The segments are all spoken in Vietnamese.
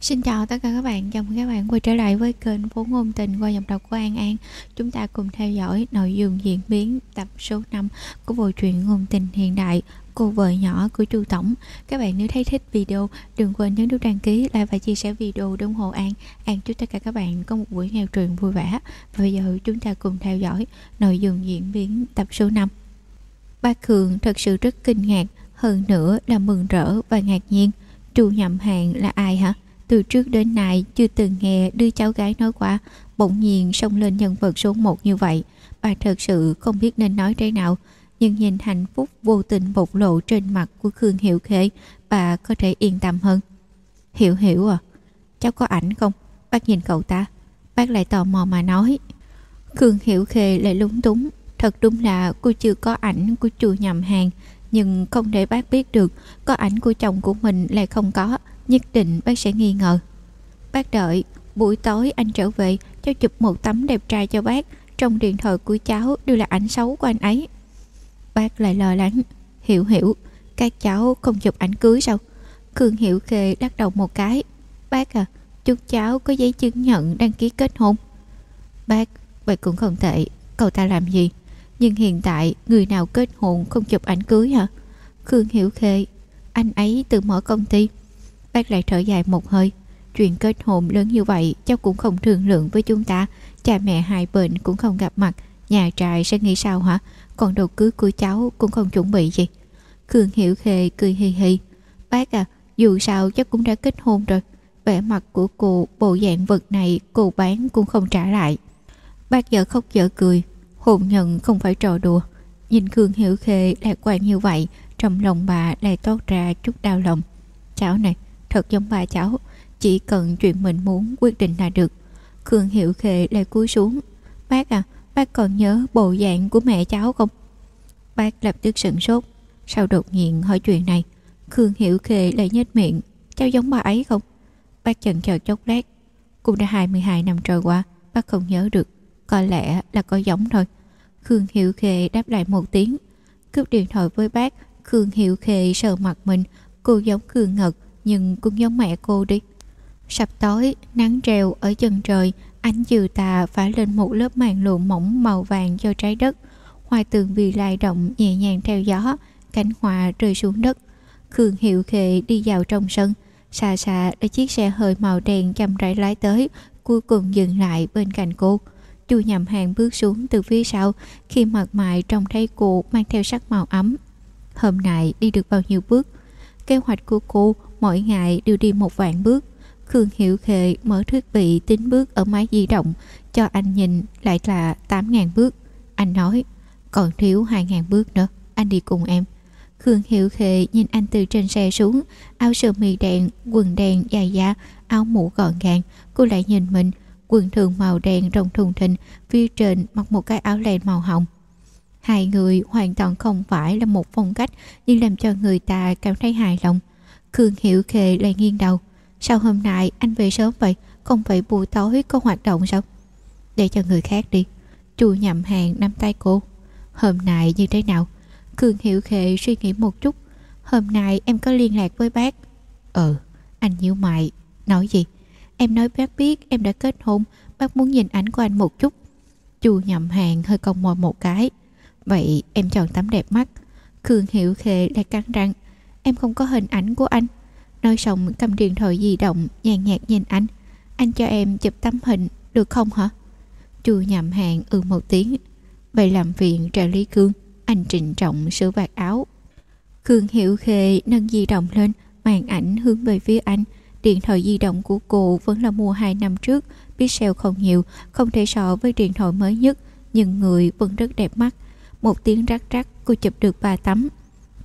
Xin chào tất cả các bạn, chào mừng các bạn quay trở lại với kênh Phố Ngôn Tình qua giọng đọc của An An. Chúng ta cùng theo dõi nội dung diễn biến tập số 5 của bộ truyện ngôn tình hiện đại Cô vợ nhỏ của Chu Tổng. Các bạn nếu thấy thích video, đừng quên nhấn nút đăng ký, like và chia sẻ video để ủng hộ An. An chúc tất cả các bạn có một buổi nghe truyện vui vẻ. Và bây giờ chúng ta cùng theo dõi nội dung diễn biến tập số 5 Ba Cường thật sự rất kinh ngạc, hơn nữa là mừng rỡ và ngạc nhiên. Chu nhậm hàng là ai hả? Từ trước đến nay, chưa từng nghe đứa cháu gái nói qua Bỗng nhiên xông lên nhân vật số một như vậy. Bà thật sự không biết nên nói thế nào, Nhưng nhìn hạnh phúc vô tình bộc lộ trên mặt của Khương Hiệu Khê, Bà có thể yên tâm hơn. Hiểu hiểu à Cháu có ảnh không? Bác nhìn cậu ta, Bác lại tò mò mà nói. Khương Hiểu Khê lại lúng túng, Thật đúng là cô chưa có ảnh của chùa nhầm hàng, Nhưng không để bác biết được Có ảnh của chồng của mình lại không có. Nhất định bác sẽ nghi ngờ. Bác đợi, Buổi tối anh trở về Cháu chụp một tấm đẹp trai cho bác. Trong điện thoại của cháu đều là ảnh xấu của anh ấy. Bác lại lo lắng. Hiểu hiểu. Các cháu không chụp ảnh cưới sao? Khương Hiểu Khê lắc đầu một cái. Bác à chúng cháu có giấy chứng nhận đăng ký kết hôn. Bác Vậy cũng không tệ. Cậu ta làm gì? Nhưng hiện tại, người nào kết hôn không chụp ảnh cưới hả? Khương Hiểu Khê, Anh ấy tự mở công ty. Bác lại thở dài một hơi. Chuyện kết hôn lớn như vậy, Cháu cũng không thương lượng với chúng ta. Cha mẹ hai bên cũng không gặp mặt. Nhà trại sẽ nghĩ sao hả? Còn đồ cưới của cháu cũng không chuẩn bị gì. Khương Hiểu Khê cười hì hì. Bác à Dù sao cháu cũng đã kết hôn rồi. Vẻ mặt của cô, bộ dạng vật này cô bán cũng không trả lại. Bác vợ khóc vợ cười. Hôn nhân không phải trò đùa. Nhìn khương hiểu khê lạc quan như vậy, trong lòng bà lại toát ra chút đau lòng. Cháu này thật giống bà cháu, chỉ cần chuyện mình muốn quyết định là được. Khương hiệu khê lại cúi xuống. Bác à bác còn nhớ bộ dạng của mẹ cháu không? Bác lập tức sửng sốt. Sao đột nhiên hỏi chuyện này? Khương hiệu khê lại nhếch miệng. Cháu giống bà ấy không? Bác chần chờ chốc lát. Cũng đã 22 năm trôi qua, bác không nhớ được. Có lẽ là có giống thôi. Khương hiệu khê đáp lại một tiếng. Cướp điện thoại với bác, khương hiệu khê sờ mặt mình. Cô giống khương ngật nhưng cũng giống mẹ cô đi. Sắp tối, nắng treo ở chân trời, ánh chiều tà phá lên một lớp màn lụa mỏng màu vàng cho trái đất. Hoa tường vì lai động nhẹ nhàng theo gió, cánh hoa rơi xuống đất. Khương hiệu khệ đi vào trong sân. Xa xa là chiếc xe hơi màu đen chậm rãi lái tới, cuối cùng dừng lại bên cạnh cô. Chu nhầm hàng bước xuống từ phía sau, khi mặt mày trông thấy cô mang theo sắc màu ấm. Hôm nay đi được bao nhiêu bước? Kế hoạch của cô mỗi ngày đều đi một vạn bước. Khương hiểu khệ mở thiết bị tính bước ở máy di động cho anh nhìn lại là 8.000 bước. Anh nói còn thiếu 2.000 bước nữa anh đi cùng em. Khương Hiểu Khệ nhìn anh từ trên xe xuống Áo sơ mi đen, quần đen dài da Áo mũ gọn gàng. Cô lại nhìn mình Quần thường màu đen rộng thùng thình Phía trên mặc một cái áo len màu hồng. Hai người hoàn toàn không phải là một phong cách Nhưng làm cho người ta cảm thấy hài lòng. Khương Hiểu Khề lại nghiêng đầu. Sao hôm nay anh về sớm vậy? Không phải buổi tối có hoạt động sao? Để cho người khác đi. Chu nhậm hàng nắm tay cô. Hôm nay như thế nào? Khương Hiểu Khề suy nghĩ một chút. Hôm nay em có liên lạc với bác. Ừ anh nhíu mày. Nói gì? Em nói bác biết em đã kết hôn. Bác muốn nhìn ảnh của anh một chút. Chu nhậm hàng hơi cong môi một cái. Vậy em chọn tấm đẹp mắt. Khương Hiểu Khề lại cắn răng. Em không có hình ảnh của anh. Nói xong, cầm điện thoại di động, Nhàn nhạt nhìn anh. Anh cho em chụp tấm hình, được không hả? Chu nhậm hàng ừ một tiếng. Vậy làm viện trợ lý cương Anh trịnh trọng sửa vạt áo. Khương Hiểu Khê, nâng di động lên, Màn ảnh hướng về phía anh. Điện thoại di động của cô vẫn là mua 2 năm trước Pixel không nhiều, Không thể so với điện thoại mới nhất, Nhưng người vẫn rất đẹp mắt. Một tiếng rắc rắc, cô chụp được ba tấm.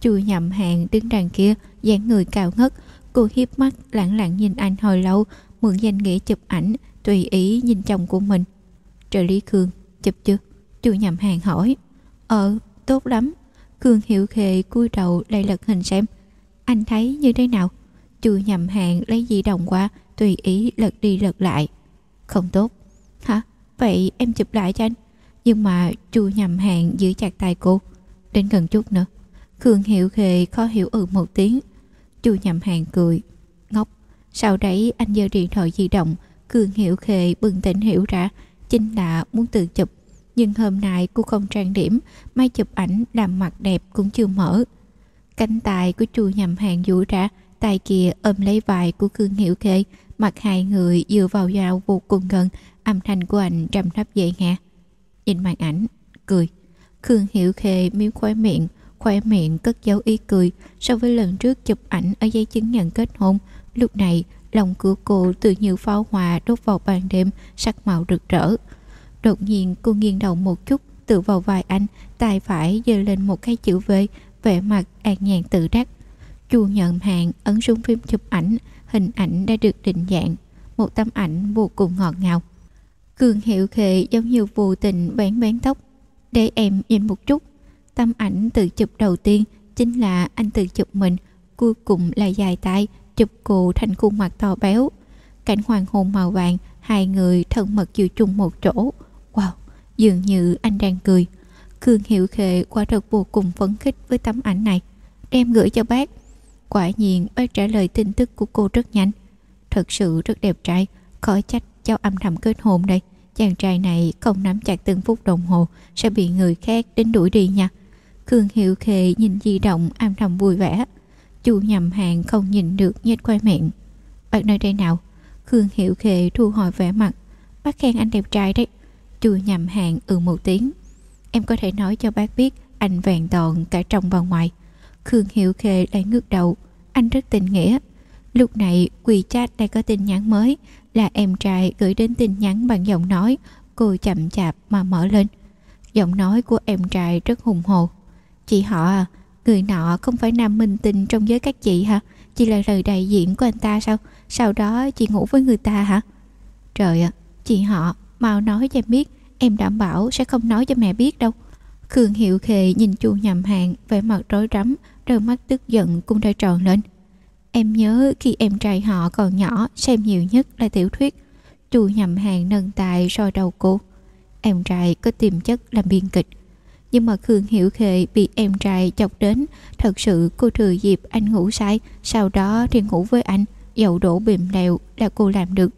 Chui nhậm hàng đứng đằng kia, dáng người cao ngất. Cô hiếp mắt lẳng lặng nhìn anh hồi lâu, Mượn danh nghĩa chụp ảnh, Tùy ý nhìn chồng của mình. Trợ lý Khương, chụp chưa? Chu nhậm hàng hỏi. Ờ tốt lắm. Khương Hiểu khề, cúi đầu lại lật hình xem. Anh thấy như thế nào? Chu nhậm hàng lấy di động qua, Tùy ý lật đi lật lại. Không tốt. Hả? Vậy em chụp lại cho anh. Nhưng mà chu nhầm hàng giữ chặt tay cô. Đến gần chút nữa. Khương Hiểu khề khó hiểu ừ một tiếng. Chu nhầm hàng cười. Ngốc, Sau đấy anh giơ điện thoại di động. Cường Hiểu khề bừng tỉnh hiểu ra, Chính là muốn tự chụp. Nhưng hôm nay cô không trang điểm May chụp ảnh làm mặt đẹp cũng chưa mở. Cánh tay của chu nhầm hàng vũ ra, Tay kia ôm lấy vai của Cường Hiểu khề Mặt hai người dựa vào nhau vô cùng gần, Âm thanh của anh trầm thấp dậy nghe. Nhìn màn ảnh, Cười. Khương Hiểu khề miếu khóe miệng Khóe miệng, cất dấu ý cười. So với lần trước chụp ảnh ở giấy chứng nhận kết hôn, Lúc này, lòng của cô tự như pháo hòa đốt vào ban đêm, sắc màu rực rỡ. Đột nhiên, cô nghiêng đầu một chút tự vào vai anh, tay phải giơ lên một cái chữ V, vẻ mặt an nhàn tự đắc. Chu nhận hàng ấn xuống phim chụp ảnh, hình ảnh đã được định dạng. Một tấm ảnh vô cùng ngọt ngào. Cường hiệu khệ giống như vô tình bán bán tóc. Để em nhìn một chút tấm ảnh tự chụp đầu tiên chính là anh tự chụp mình, cuối cùng là dài tay chụp cô thành khuôn mặt to béo. Cảnh hoàng hôn màu vàng, hai người thân mật chịu chung một chỗ. Wow, dường như anh đang cười. Khương Hiệu Khệ quả thật vô cùng phấn khích với tấm ảnh này. Đem gửi cho bác. Quả nhiên, bác trả lời tin tức của cô rất nhanh. Thật sự rất đẹp trai khỏi trách cháu âm thầm kết hôn đây. Chàng trai này không nắm chặt từng phút đồng hồ, sẽ bị người khác đến đuổi đi nha. Khương Hiệu Khệ nhìn di động âm thầm vui vẻ. Chu nhầm hàng không nhìn được nhếch quay miệng. Bạn nơi đây nào? Khương Hiệu Khệ thu hồi vẻ mặt. Bác khen anh đẹp trai đấy. Chu nhầm hàng ừ một tiếng. Em có thể nói cho bác biết, Anh vẹn toàn cả trong và ngoài. Khương Hiệu Khệ lại ngước đầu. Anh rất tình nghĩa. Lúc này quỳ chat đang có tin nhắn mới, Là em trai gửi đến tin nhắn bằng giọng nói. Cô chậm chạp mà mở lên. Giọng nói của em trai rất hùng hồ. Chị họ à Người nọ không phải nam minh tinh trong giới các chị hả? chị là lời đại diện của anh ta sao? Sau đó chị ngủ với người ta hả? Trời ạ, chị họ, mau nói cho em biết, em đảm bảo sẽ không nói cho mẹ biết đâu. Khương Hiệu Khề nhìn chu nhầm hàng, vẻ mặt rối rắm, đôi mắt tức giận cũng đã tròn lên. Em nhớ khi em trai họ còn nhỏ xem nhiều nhất là tiểu thuyết. Chu nhầm hàng nâng tài soi đầu cô. Em trai có tiềm chất làm biên kịch nhưng mà Khương Hiểu Khệ bị em trai chọc đến. Thật sự cô thừa dịp anh ngủ say, Sau đó thì ngủ với anh. Dậu đổ bìm lèo là cô làm được.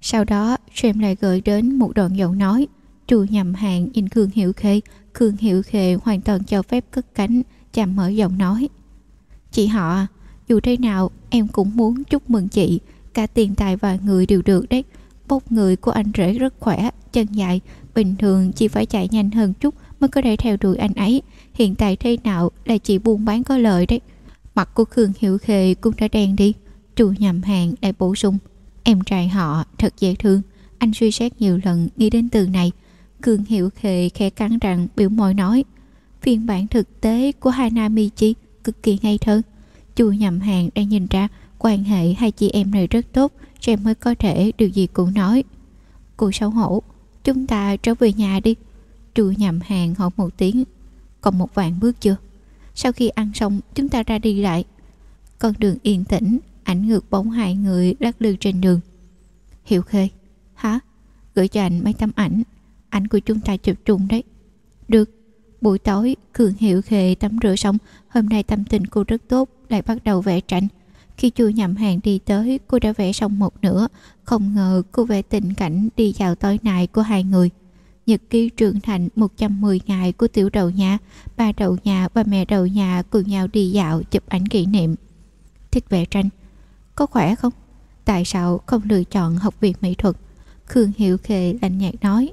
Sau đó Sam lại gửi đến một đoạn dậu nói. Trù nhầm hạng nhìn Khương Hiểu Khê. Khương Hiểu Khê hoàn toàn cho phép cất cánh Chạm mở giọng nói. Chị họ, Dù thế nào, em cũng muốn chúc mừng chị. Cả tiền tài và người đều được đấy. Bốc người của anh rể rất khỏe, Chân dài. Bình thường chỉ phải chạy nhanh hơn chút mới có thể theo đuổi anh ấy. Hiện tại thế nào là chị buôn bán có lợi đấy. Mặt của khương hiểu khê cũng đã đen đi. Chủ nhầm hàng lại bổ sung. Em trai họ thật dễ thương. Anh suy xét nhiều lần nghĩ đến từ này. Khương hiểu khê khẽ cắn răng biểu môi nói, phiên bản thực tế của Hanamichi cực kỳ ngây thơ. Chu nhầm hàng đang nhìn ra quan hệ hai chị em này rất tốt em mới có thể điều gì cũng nói. Cô xấu hổ, chúng ta trở về nhà đi. Trưa nhầm hàng hỏi một tiếng. Còn một vạn bước chưa? Sau khi ăn xong, chúng ta ra đi lại. Con đường yên tĩnh, Ảnh ngược bóng hai người lắc lư trên đường. Hiệu khê. Hả? Gửi cho anh mấy tấm ảnh. Ảnh của chúng ta chụp trùng đấy. Được. Buổi tối Cường Hiệu Khê tắm rửa xong. Hôm nay tâm tình cô rất tốt, Lại bắt đầu vẽ tranh. Khi chưa nhầm hàng đi tới, Cô đã vẽ xong một nửa. Không ngờ cô vẽ tình cảnh đi vào tối nay của hai người. Nhật ký trưởng thành 110 ngày của tiểu đầu nhà, ba đầu nhà và mẹ đầu nhà cùng nhau đi dạo chụp ảnh kỷ niệm. Thích vẽ tranh. Có khỏe không? Tại sao không lựa chọn học viện mỹ thuật? Khương Hiệu Khề lạnh nhạt nói.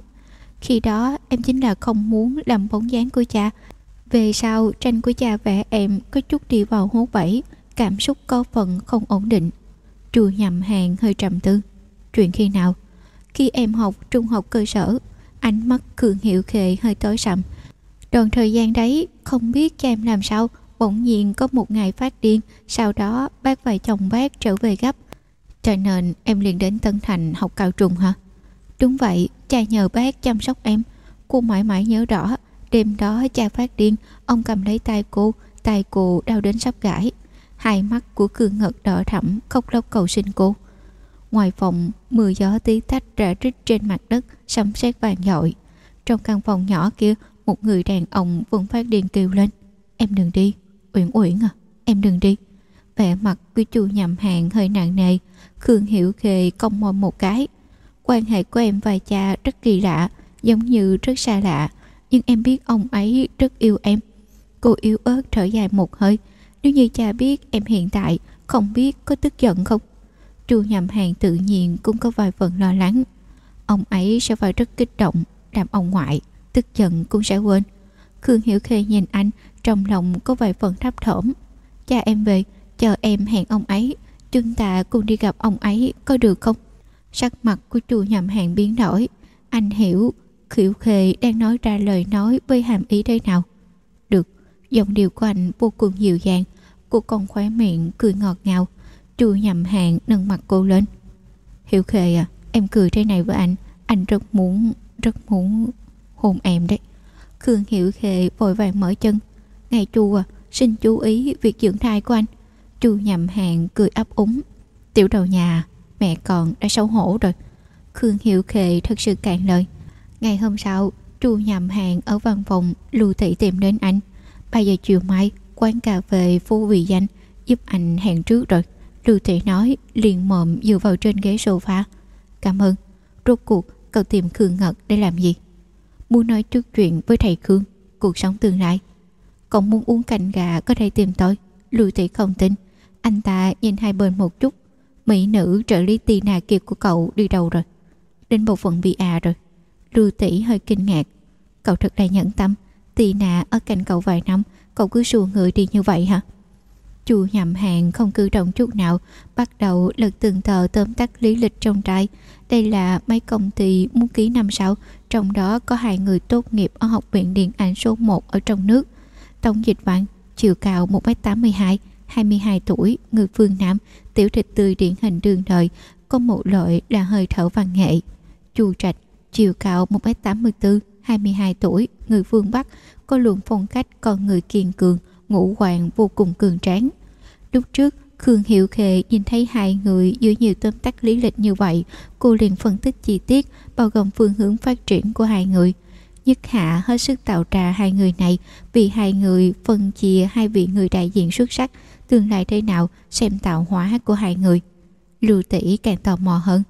Khi đó em chính là không muốn làm bóng dáng của cha. Về sau tranh của cha vẽ em có chút đi vào hố bẫy, cảm xúc có phần không ổn định. Chùa nhầm hàng hơi trầm tư. Chuyện khi nào? Khi em học trung học cơ sở, Ánh mắt Cường Hiệu Khệ hơi tối sầm. Đoạn thời gian đấy, Không biết cha em làm sao, Bỗng nhiên có một ngày phát điên, Sau đó bác và chồng bác trở về gấp. Cho nên em liền đến Tân Thành học cao trùng hả? Đúng vậy, Cha nhờ bác chăm sóc em. Cô mãi mãi nhớ rõ, Đêm đó cha phát điên, Ông cầm lấy tay cô Tay cô đau đến sắp gãy. Hai mắt của Cường Ngật đỏ thẳm Khóc lóc cầu xin cô. Ngoài phòng, mưa gió tí tách rã rít trên mặt đất, sấm sét vàng dội. Trong căn phòng nhỏ kia, một người đàn ông vẫn phát điên kêu lên. Em đừng đi. Uyển Uyển à, em đừng đi. vẻ mặt của chu nhầm hàng hơi nặng nề khương hiểu Khề cong môi một cái quan hệ của em và cha rất kỳ lạ giống như rất xa lạ nhưng em biết ông ấy rất yêu em cô yếu ớt thở dài một hơi nếu như cha biết em hiện tại không biết có tức giận không chu nhầm hàng tự nhiên cũng có vài phần lo lắng. Ông ấy sẽ phải rất kích động, đàm ông ngoại, tức giận cũng sẽ quên. Khương hiểu khê nhìn anh, trong lòng có vài phần thấp thỏm. Cha em về, chờ em hẹn ông ấy. Chúng ta cùng đi gặp ông ấy, có được không? Sắc mặt của chu nhầm hàng biến đổi. Anh hiểu Khiểu khê đang nói ra lời nói với hàm ý thế nào. Được, giọng điệu của anh vô cùng dịu dàng. Cô còn khóe miệng cười ngọt ngào chu nhầm hạng nâng mặt cô lên. Hiểu khề à em cười thế này với anh anh rất muốn rất muốn hôn em đấy. Khương hiểu khề vội vàng mở chân. Ngày chu à xin chú ý việc dưỡng thai của anh. Chu nhầm hạng cười ấp úng. Tiểu đầu nhà, mẹ còn đã xấu hổ rồi. Khương hiểu khề thật sự cạn lời. Ngày hôm sau chu nhầm hạng ở văn phòng lưu thị tìm đến anh. Ba giờ chiều mai, quán cà phê phú vị danh giúp anh hẹn trước rồi lưu thị nói, liền mồm dựa vào trên ghế sofa. Cảm ơn. Rốt cuộc, cậu tìm khương ngật để làm gì? Muốn nói trước chuyện với thầy khương, cuộc sống tương lai. Cậu muốn uống canh gà có thể tìm tôi? Lưu thị không tin. Anh ta nhìn hai bên một chút. Mỹ nữ trợ lý tì nà kiệp của cậu đi đâu rồi? Đến bộ phận bị à rồi. Lưu Thị hơi kinh ngạc. Cậu thật là nhẫn tâm. Tì nà ở cạnh cậu vài năm, cậu cứ xua người đi như vậy hả? Chu nhậm hàng không cử động chút nào, bắt đầu lật từng tờ tóm tắt lý lịch trong trại. Đây là mấy công ty muốn ký năm sau trong đó có hai người tốt nghiệp ở học viện điện ảnh số 1 ở trong nước. Tổng dịch vạn, chiều cao 1m82 22 tuổi, người phương Nam, tiểu thịt tươi điển hình đường đời, có một loại là hơi thở văn nghệ. Chu trạch, chiều cao 1m84 22 tuổi, người phương Bắc, có luồng phong cách con người kiên cường ngũ hoàng vô cùng cường tráng lúc trước Khương Hiệu Khệ nhìn thấy hai người dưới nhiều tóm tắt lý lịch như vậy, cô liền phân tích chi tiết, bao gồm phương hướng phát triển của hai người. Nhất Hạ hết sức tạo trà hai người này vì hai người phân chia hai vị người đại diện xuất sắc, tương lai thế nào xem tạo hóa của hai người. Lưu tỷ càng tò mò hơn.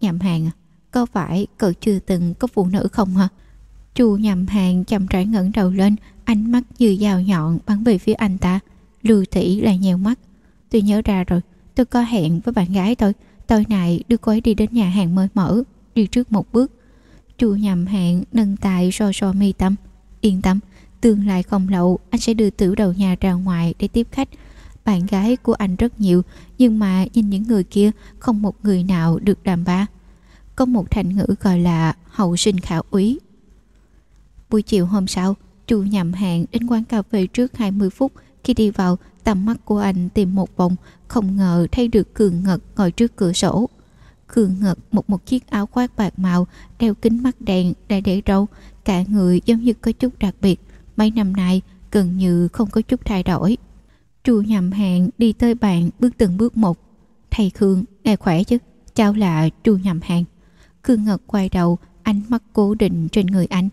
Nhậm hàng, có phải cậu chưa từng có phụ nữ không hả? Chu nhầm hàng chậm rãi ngẩng đầu lên, ánh mắt như dao nhọn bắn về phía anh ta. Lưu Thị lại nhèo mắt. Tôi nhớ ra rồi Tôi có hẹn với bạn gái tôi. Tối nay đưa cô ấy đi đến nhà hàng mới mở Đi trước một bước. Chu nhầm hẹn nâng tay so so mi tâm. Yên tâm Tương lai không lậu, anh sẽ đưa tiểu đầu nhà ra ngoài để tiếp khách. Bạn gái của anh rất nhiều Nhưng mà nhìn những người kia Không một người nào được đàm ba Có một thành ngữ gọi là hậu sinh khảo úy. Buổi chiều hôm sau Chu nhầm hẹn đến quán cà phê trước 20 phút Khi đi vào Tầm mắt của anh tìm một vòng Không ngờ thấy được Cường Ngật ngồi trước cửa sổ. Cường Ngật một một chiếc áo khoác bạc màu Đeo kính mắt đèn đã để râu Cả người giống như có chút đặc biệt. Mấy năm nay gần như không có chút thay đổi. Chu nhầm hẹn đi tới bàn bước từng bước một. Thầy Khương, ngài khỏe chứ? Chào là chu nhầm hẹn. Khương Ngật quay đầu Ánh mắt cố định trên người anh.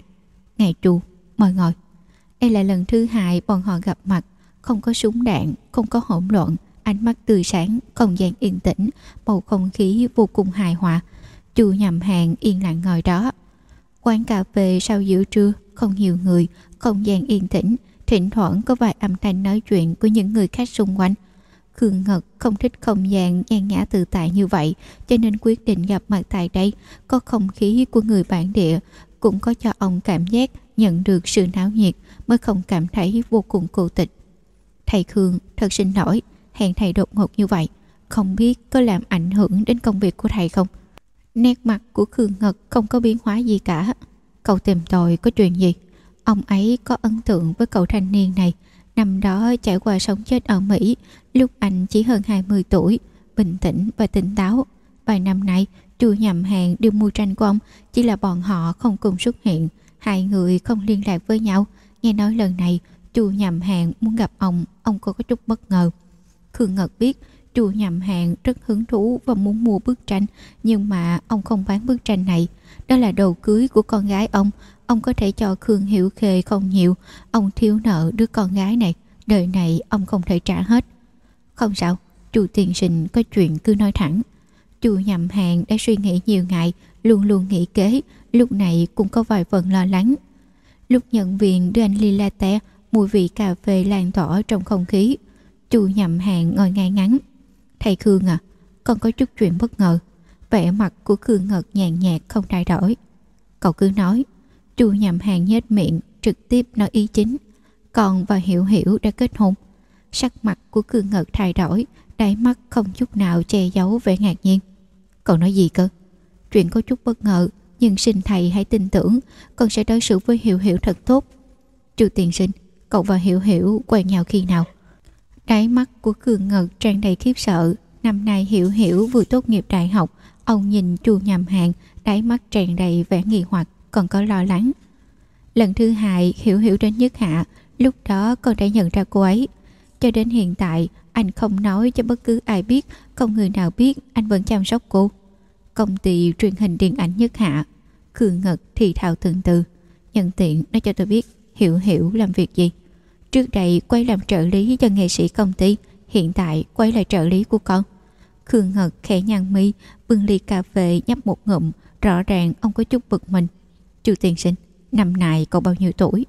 Ngài trù mời ngồi Đây là lần thứ hai bọn họ gặp mặt không có súng đạn, không có hỗn loạn, ánh mắt tươi sáng, không gian yên tĩnh, bầu không khí vô cùng hài hòa. Chu nhầm hàng yên lặng ngồi đó. Quán cà phê sau giữa trưa, không nhiều người, không gian yên tĩnh, thỉnh thoảng có vài âm thanh nói chuyện của những người khác xung quanh. Khương Ngật không thích không gian nhan nhã tự tại như vậy, cho nên quyết định gặp mặt tại đây. Có không khí của người bản địa, cũng có cho ông cảm giác nhận được sự náo nhiệt mới không cảm thấy vô cùng cô tịch. Thầy Khương thật xin lỗi Hẹn thầy đột ngột như vậy, Không biết có làm ảnh hưởng đến công việc của thầy không? Nét mặt của Khương Ngật không có biến hóa gì cả. Cậu tìm tôi có chuyện gì? Ông ấy có ấn tượng với cậu thanh niên này. Năm đó trải qua sống chết ở Mỹ, Lúc anh chỉ hơn 20 tuổi, Bình tĩnh và tỉnh táo. Vài năm nay chu nhầm hàng đưa mua tranh của ông, Chỉ là bọn họ không cùng xuất hiện. Hai người không liên lạc với nhau. Nghe nói lần này, chu nhầm hàng muốn gặp ông ông có chút bất ngờ. Khương ngật biết chu nhầm hàng rất hứng thú và muốn mua bức tranh, nhưng mà ông không bán bức tranh này. Đó là đồ cưới của con gái ông. Ông có thể cho khương hiểu khê không nhiều. Ông thiếu nợ đứa con gái này. Đời này ông không thể trả hết. Không sao, Chu tiền sinh có chuyện cứ nói thẳng. Chu nhầm hạn đã suy nghĩ nhiều ngày, Luôn luôn nghĩ kế, Lúc này cũng có vài phần lo lắng. Lúc nhận viện đưa anh ly latte Mùi vị cà phê lan tỏa trong không khí. Chu nhầm hạn ngồi ngay ngắn. Thầy Khương à Con có chút chuyện bất ngờ. Vẻ mặt của Khương Ngật nhàn nhạt không thay đổi. Cậu cứ nói. Chu nhầm hạn nhếch miệng, Trực tiếp nói ý chính. Còn và Hiểu Hiểu đã kết hôn. Sắc mặt của Khương Ngật thay đổi, Đáy mắt không chút nào che giấu vẻ ngạc nhiên. Cậu nói gì cơ? Chuyện có chút bất ngờ, Nhưng xin thầy hãy tin tưởng, Con sẽ đối xử với Hiểu Hiểu thật tốt. Chu tiền sinh, Cậu và Hiểu Hiểu quen nhau khi nào? Đáy mắt của Cường Ngật tràn đầy khiếp sợ. Năm nay Hiểu Hiểu vừa tốt nghiệp đại học, Ông nhìn chu nhầm hàng, Đáy mắt tràn đầy vẻ nghi hoặc, Còn có lo lắng. Lần thứ hai, Hiểu Hiểu đến nhất hạ, Lúc đó con đã nhận ra cô ấy. Cho đến hiện tại, Anh không nói cho bất cứ ai biết, Không người nào biết anh vẫn chăm sóc cô. Công ty truyền hình điện ảnh nhất hạ Khương Ngật thì thào từng từ Nhân tiện nói cho tôi biết Hiểu Hiểu làm việc gì. Trước đây quay làm trợ lý cho nghệ sĩ công ty, Hiện tại quay là trợ lý của con. Khương Ngật khẽ nhăn mi, Bưng ly cà phê nhấp một ngụm, Rõ ràng ông có chút bực mình. Chu tiên sinh, Năm nay cậu bao nhiêu tuổi?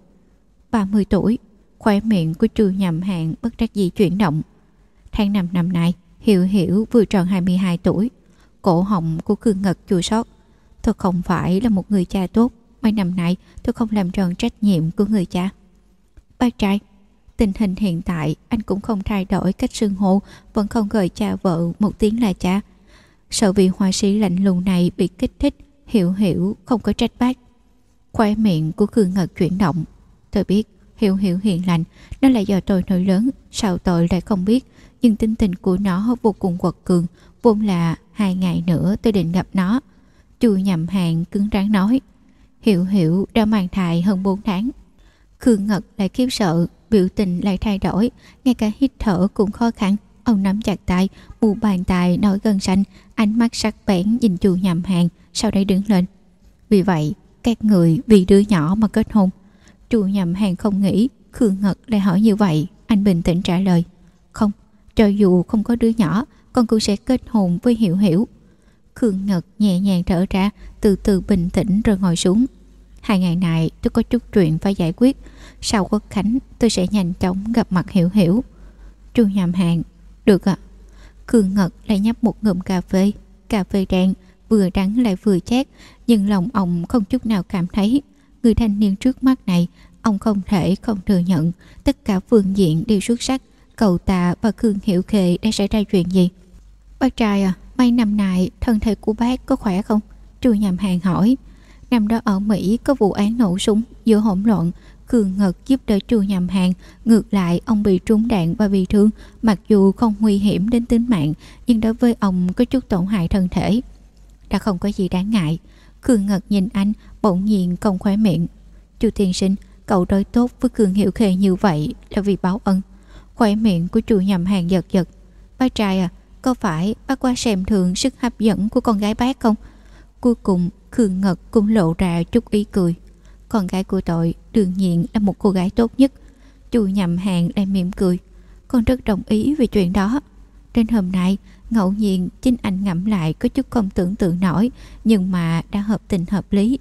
30 tuổi. Khóe miệng của chu nhầm hạng bất đắc dĩ chuyển động. Tháng năm năm nay, Hiểu Hiểu vừa tròn 22 tuổi. Cổ họng của Khương Ngật chua sót Tôi không phải là một người cha tốt. Mấy năm nay, tôi không làm tròn trách nhiệm của người cha. Bác trai, Tình hình hiện tại, anh cũng không thay đổi cách xưng hô, Vẫn không gọi cha vợ một tiếng là cha. Sợ vì họa sĩ lạnh lùng này bị kích thích, Hiểu hiểu, không có trách bác. Khoe miệng của Khương Ngật chuyển động. Tôi biết, Hiểu hiểu hiền lành, Nó là do tôi nổi lớn, Sao tội lại không biết? Nhưng tinh tình của nó vô cùng quật cường Vốn là hai ngày nữa tôi định gặp nó. Chu nhầm hàng cứng rắn nói Hiểu hiểu đã mang thai hơn 4 tháng. Khương Ngật lại khiếp sợ Biểu tình lại thay đổi Ngay cả hít thở cũng khó khăn. Ông nắm chặt tay Mù bàn tay nổi gân xanh Ánh mắt sắc bén nhìn chu nhầm hàng Sau đấy đứng lên. Vì vậy các người vì đứa nhỏ mà kết hôn. Chu nhầm hàng không nghĩ Khương Ngật lại hỏi như vậy Anh bình tĩnh trả lời Không, cho dù không có đứa nhỏ con cũng sẽ kết hôn với Hiểu Hiểu. Khương Ngật nhẹ nhàng thở ra, Từ từ bình tĩnh rồi ngồi xuống. Hai ngày này, tôi có chút chuyện phải giải quyết. Sau quốc khánh, tôi sẽ nhanh chóng gặp mặt Hiểu Hiểu. Chu nhầm hàng Được ạ. À. Khương Ngật lại nhấp một ngụm cà phê. Cà phê đen vừa đắng lại vừa chát, Nhưng lòng ông không chút nào cảm thấy. Người thanh niên trước mắt này, Ông không thể không thừa nhận. Tất cả phương diện đều xuất sắc. Cậu ta và Khương Hiểu Khê đã xảy ra chuyện gì? Bác trai à Mấy năm nay thân thể của bác có khỏe không? Trừ nhầm hàng hỏi. Năm đó ở Mỹ có vụ án nổ súng giữa hỗn loạn, Cường Ngật giúp đỡ trừ nhầm hàng. Ngược lại, ông bị trúng đạn và bị thương. Mặc dù không nguy hiểm đến tính mạng, Nhưng đối với ông có chút tổn hại thân thể. Đã không có gì đáng ngại. Cường Ngật nhìn anh, bỗng nhiên cong khóe miệng. Chu tiên sinh, Cậu đối tốt với Cường hiệu khề như vậy Là vì báo ân. Khóe miệng của trừ nhầm hàng giật giật. Bác trai à có phải bác qua xem thường sức hấp dẫn của con gái bác không? Cuối cùng, Khương Ngật cũng lộ ra chút ý cười. Con gái của tội đương nhiên là một cô gái tốt nhất. Chu nhầm hàng lại mỉm cười. Con rất đồng ý về chuyện đó. Đến hôm nay, ngẫu nhiên chính anh ngẫm lại có chút không tưởng tượng nổi, Nhưng mà đã hợp tình hợp lý.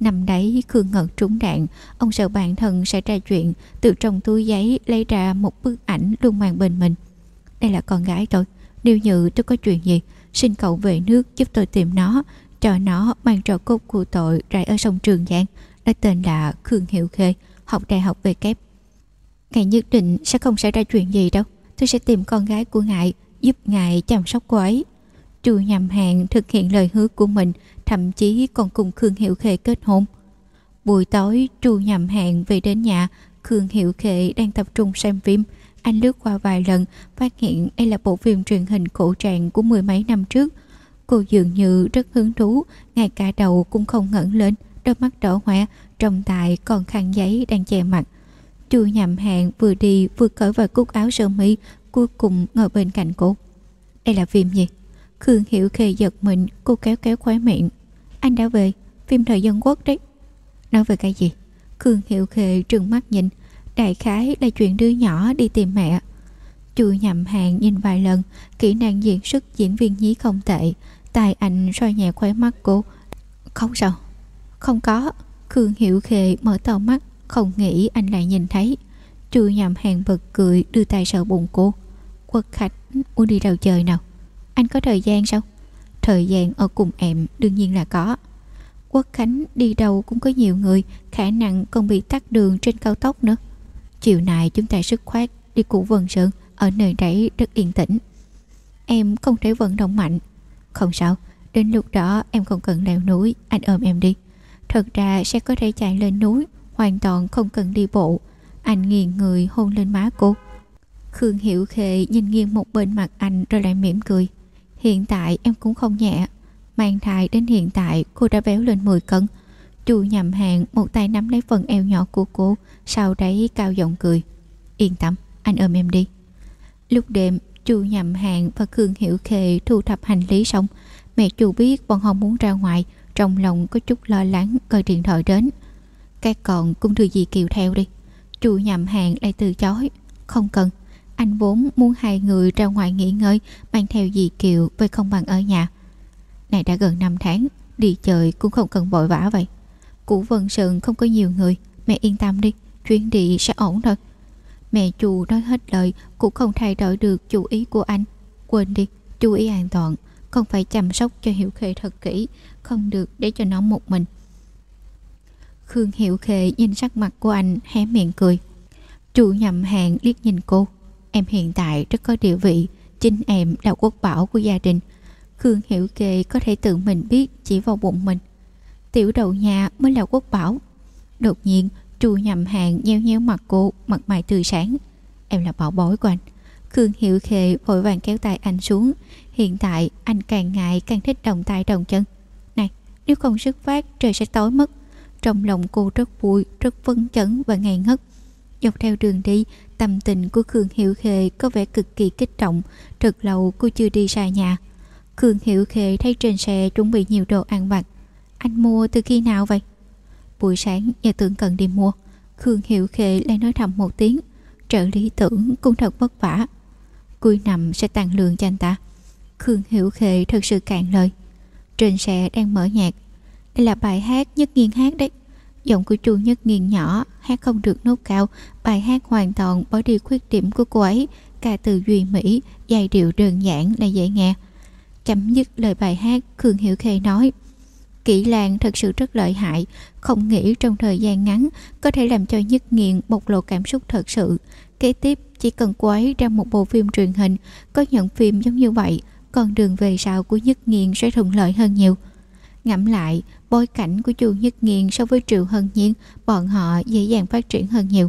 Nằm đấy, Khương Ngật trúng đạn, Ông sợ bản thân sẽ ra chuyện, Từ trong túi giấy lấy ra một bức ảnh luôn mang bên mình. Đây là con gái tôi. Nếu như tôi có chuyện gì, Xin cậu về nước giúp tôi tìm nó, cho nó mang trò cốt của tội rải ở sông Trường Giang đã tên là Khương Hiệu Khê, học đại học về kép. Ngài nhất định sẽ không xảy ra chuyện gì đâu. Tôi sẽ tìm con gái của ngài, giúp ngài chăm sóc cô ấy. Chu nhằm hạng thực hiện lời hứa của mình, thậm chí còn cùng Khương Hiệu Khê kết hôn. Buổi tối, Chu nhằm hạng về đến nhà, Khương Hiệu Khê đang tập trung xem phim anh lướt qua vài lần, phát hiện đây là bộ phim truyền hình cổ trang của mười mấy năm trước. Cô dường như rất hứng thú, Ngay cả đầu cũng không ngẩng lên, Đôi mắt đỏ hoe, Trong tay còn khăn giấy đang che mặt. Chu nhầm hàng vừa đi vừa cởi vào cúc áo sơ mi, Cuối cùng ngồi bên cạnh cô. Đây là phim gì? Khương Hiểu Khê giật mình, Cô kéo kéo khóe miệng. Anh đã về, Phim thời dân quốc đấy. Nói về cái gì? Khương Hiểu Khê trừng mắt nhìn. Đại khái là chuyện đứa nhỏ đi tìm mẹ. Chu nhậm hàng nhìn vài lần, Kỹ năng diễn xuất diễn viên nhí không tệ, Tài anh soi nhẹ khóe mắt cô. Không sao. Không có. Khương Hiểu khề mở to mắt, Không nghĩ anh lại nhìn thấy. Chu nhậm hàng bật cười, đưa tay sờ bụng cô. Quốc khạch muốn đi đâu chơi nào? Anh có thời gian sao? Thời gian ở cùng em đương nhiên là có. Quốc Khánh, đi đâu cũng có nhiều người, Khả năng còn bị tắt đường trên cao tốc nữa. Chiều nay chúng ta sức khoát Đi cụ Vân Sơn, Ở nơi đấy rất yên tĩnh. Em không thể vận động mạnh. Không sao, Đến lúc đó em không cần leo núi, Anh ôm em đi. Thật ra sẽ có thể chạy lên núi, Hoàn toàn không cần đi bộ. Anh nghiêng người hôn lên má cô. Khương Hiểu Khê nhìn nghiêng một bên mặt anh Rồi lại mỉm cười. Hiện tại em cũng không nhẹ. Mang thai đến hiện tại, cô đã béo lên 10 cân. Chu nhầm hàng, một tay nắm lấy phần eo nhỏ của cô, Sau đấy cao giọng cười. Yên tâm, anh ôm em đi. Lúc đêm, chu nhầm hàng và Khương Hiểu Khề thu thập hành lý xong. Mẹ chu biết bọn họ muốn ra ngoài, Trong lòng có chút lo lắng, gọi điện thoại đến. Các con cũng đưa gì Kiều theo đi. Chu nhầm hàng lại từ chối. Không cần, Anh vốn muốn hai người ra ngoài nghỉ ngơi, Mang theo dì Kiều với không bằng ở nhà. Này đã gần 5 tháng, Đi chơi cũng không cần vội vã vậy cũ Vân Sơn không có nhiều người. Mẹ yên tâm đi, Chuyến đi sẽ ổn thôi. Mẹ chú nói hết lời, Cũng không thay đổi được chú ý của anh. Quên đi, chú ý an toàn, Không phải chăm sóc cho Hiểu Khê thật kỹ, Không được để cho nó một mình. Khương Hiểu Khê nhìn sắc mặt của anh, hé miệng cười. Chủ nhầm hàng liếc nhìn cô. Em hiện tại rất có địa vị, Chính em là quốc bảo của gia đình. Khương Hiểu Khê có thể tự mình biết Chỉ vào bụng mình. Tiểu đầu nhà mới là quốc bảo. Đột nhiên, Chu nhầm hàng nheo nheo mặt cô, Mặt mày tươi sáng. Em là bảo bối của anh. Khương Hiệu Khệ vội vàng kéo tay anh xuống. Hiện tại, anh càng ngại càng thích đồng tay đồng chân. Này, nếu không xuất phát, trời sẽ tối mất. Trong lòng cô rất vui, Rất phấn chấn và ngây ngất. Dọc theo đường đi, Tâm tình của Khương Hiệu Khê có vẻ cực kỳ kích động. Thật lâu cô chưa đi xa nhà. Khương Hiệu Khê thấy trên xe chuẩn bị nhiều đồ ăn vặt. Anh mua từ khi nào vậy? Buổi sáng, nhà tưởng cần đi mua. Khương Hiệu Khê lại nói thầm một tiếng. Trợ lý tưởng cũng thật vất vả. Cuối năm sẽ tăng lương cho anh ta. Khương Hiểu Khê thật sự cạn lời. Trên xe đang mở nhạc. Đây là bài hát Nhất Nghiên hát đấy. Giọng của chu Nhất Nghiên nhỏ, Hát không được nốt cao. Bài hát hoàn toàn bỏ đi khuyết điểm của cô ấy. Ca từ duy mỹ, Giai điệu đơn giản là dễ nghe. Chấm dứt lời bài hát, Khương Hiểu Khê nói Kỹ Lan thật sự rất lợi hại, không nghĩ trong thời gian ngắn có thể làm cho Nhất Nghiện bộc lộ cảm xúc thật sự. Kế tiếp chỉ cần cô ấy ra một bộ phim truyền hình có nhận phim giống như vậy, con đường về sau của Nhất Nghiện sẽ thuận lợi hơn nhiều. Ngẫm lại, bối cảnh của chu Nhất Nghiện so với Triệu Hân Nhiên, bọn họ dễ dàng phát triển hơn nhiều.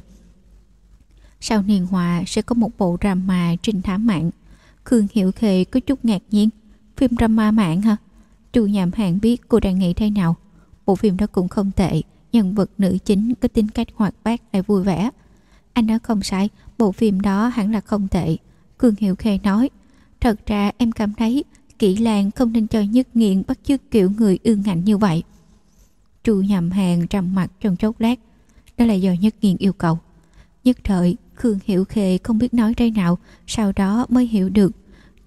Sau niên hòa sẽ có một bộ drama trinh thám mạng. Khương Hiểu Khề có chút ngạc nhiên. Phim drama mạng hả? Chu nhàm hàng biết cô đang nghĩ thế nào. Bộ phim đó cũng không tệ, Nhân vật nữ chính có tính cách hoạt bát lại vui vẻ. Anh nói không sai, Bộ phim đó hẳn là không tệ. Cường Hiệu Khê nói, Thật ra em cảm thấy Kỹ Lan không nên cho nhất nghiện bắt chước kiểu người ương ngạnh như vậy. Chu nhầm hàng trầm mặt trong chốc lát. Đó là do nhất nghiện yêu cầu. Nhất thời, Khương hiệu Khê không biết nói thế nào, Sau đó mới hiểu được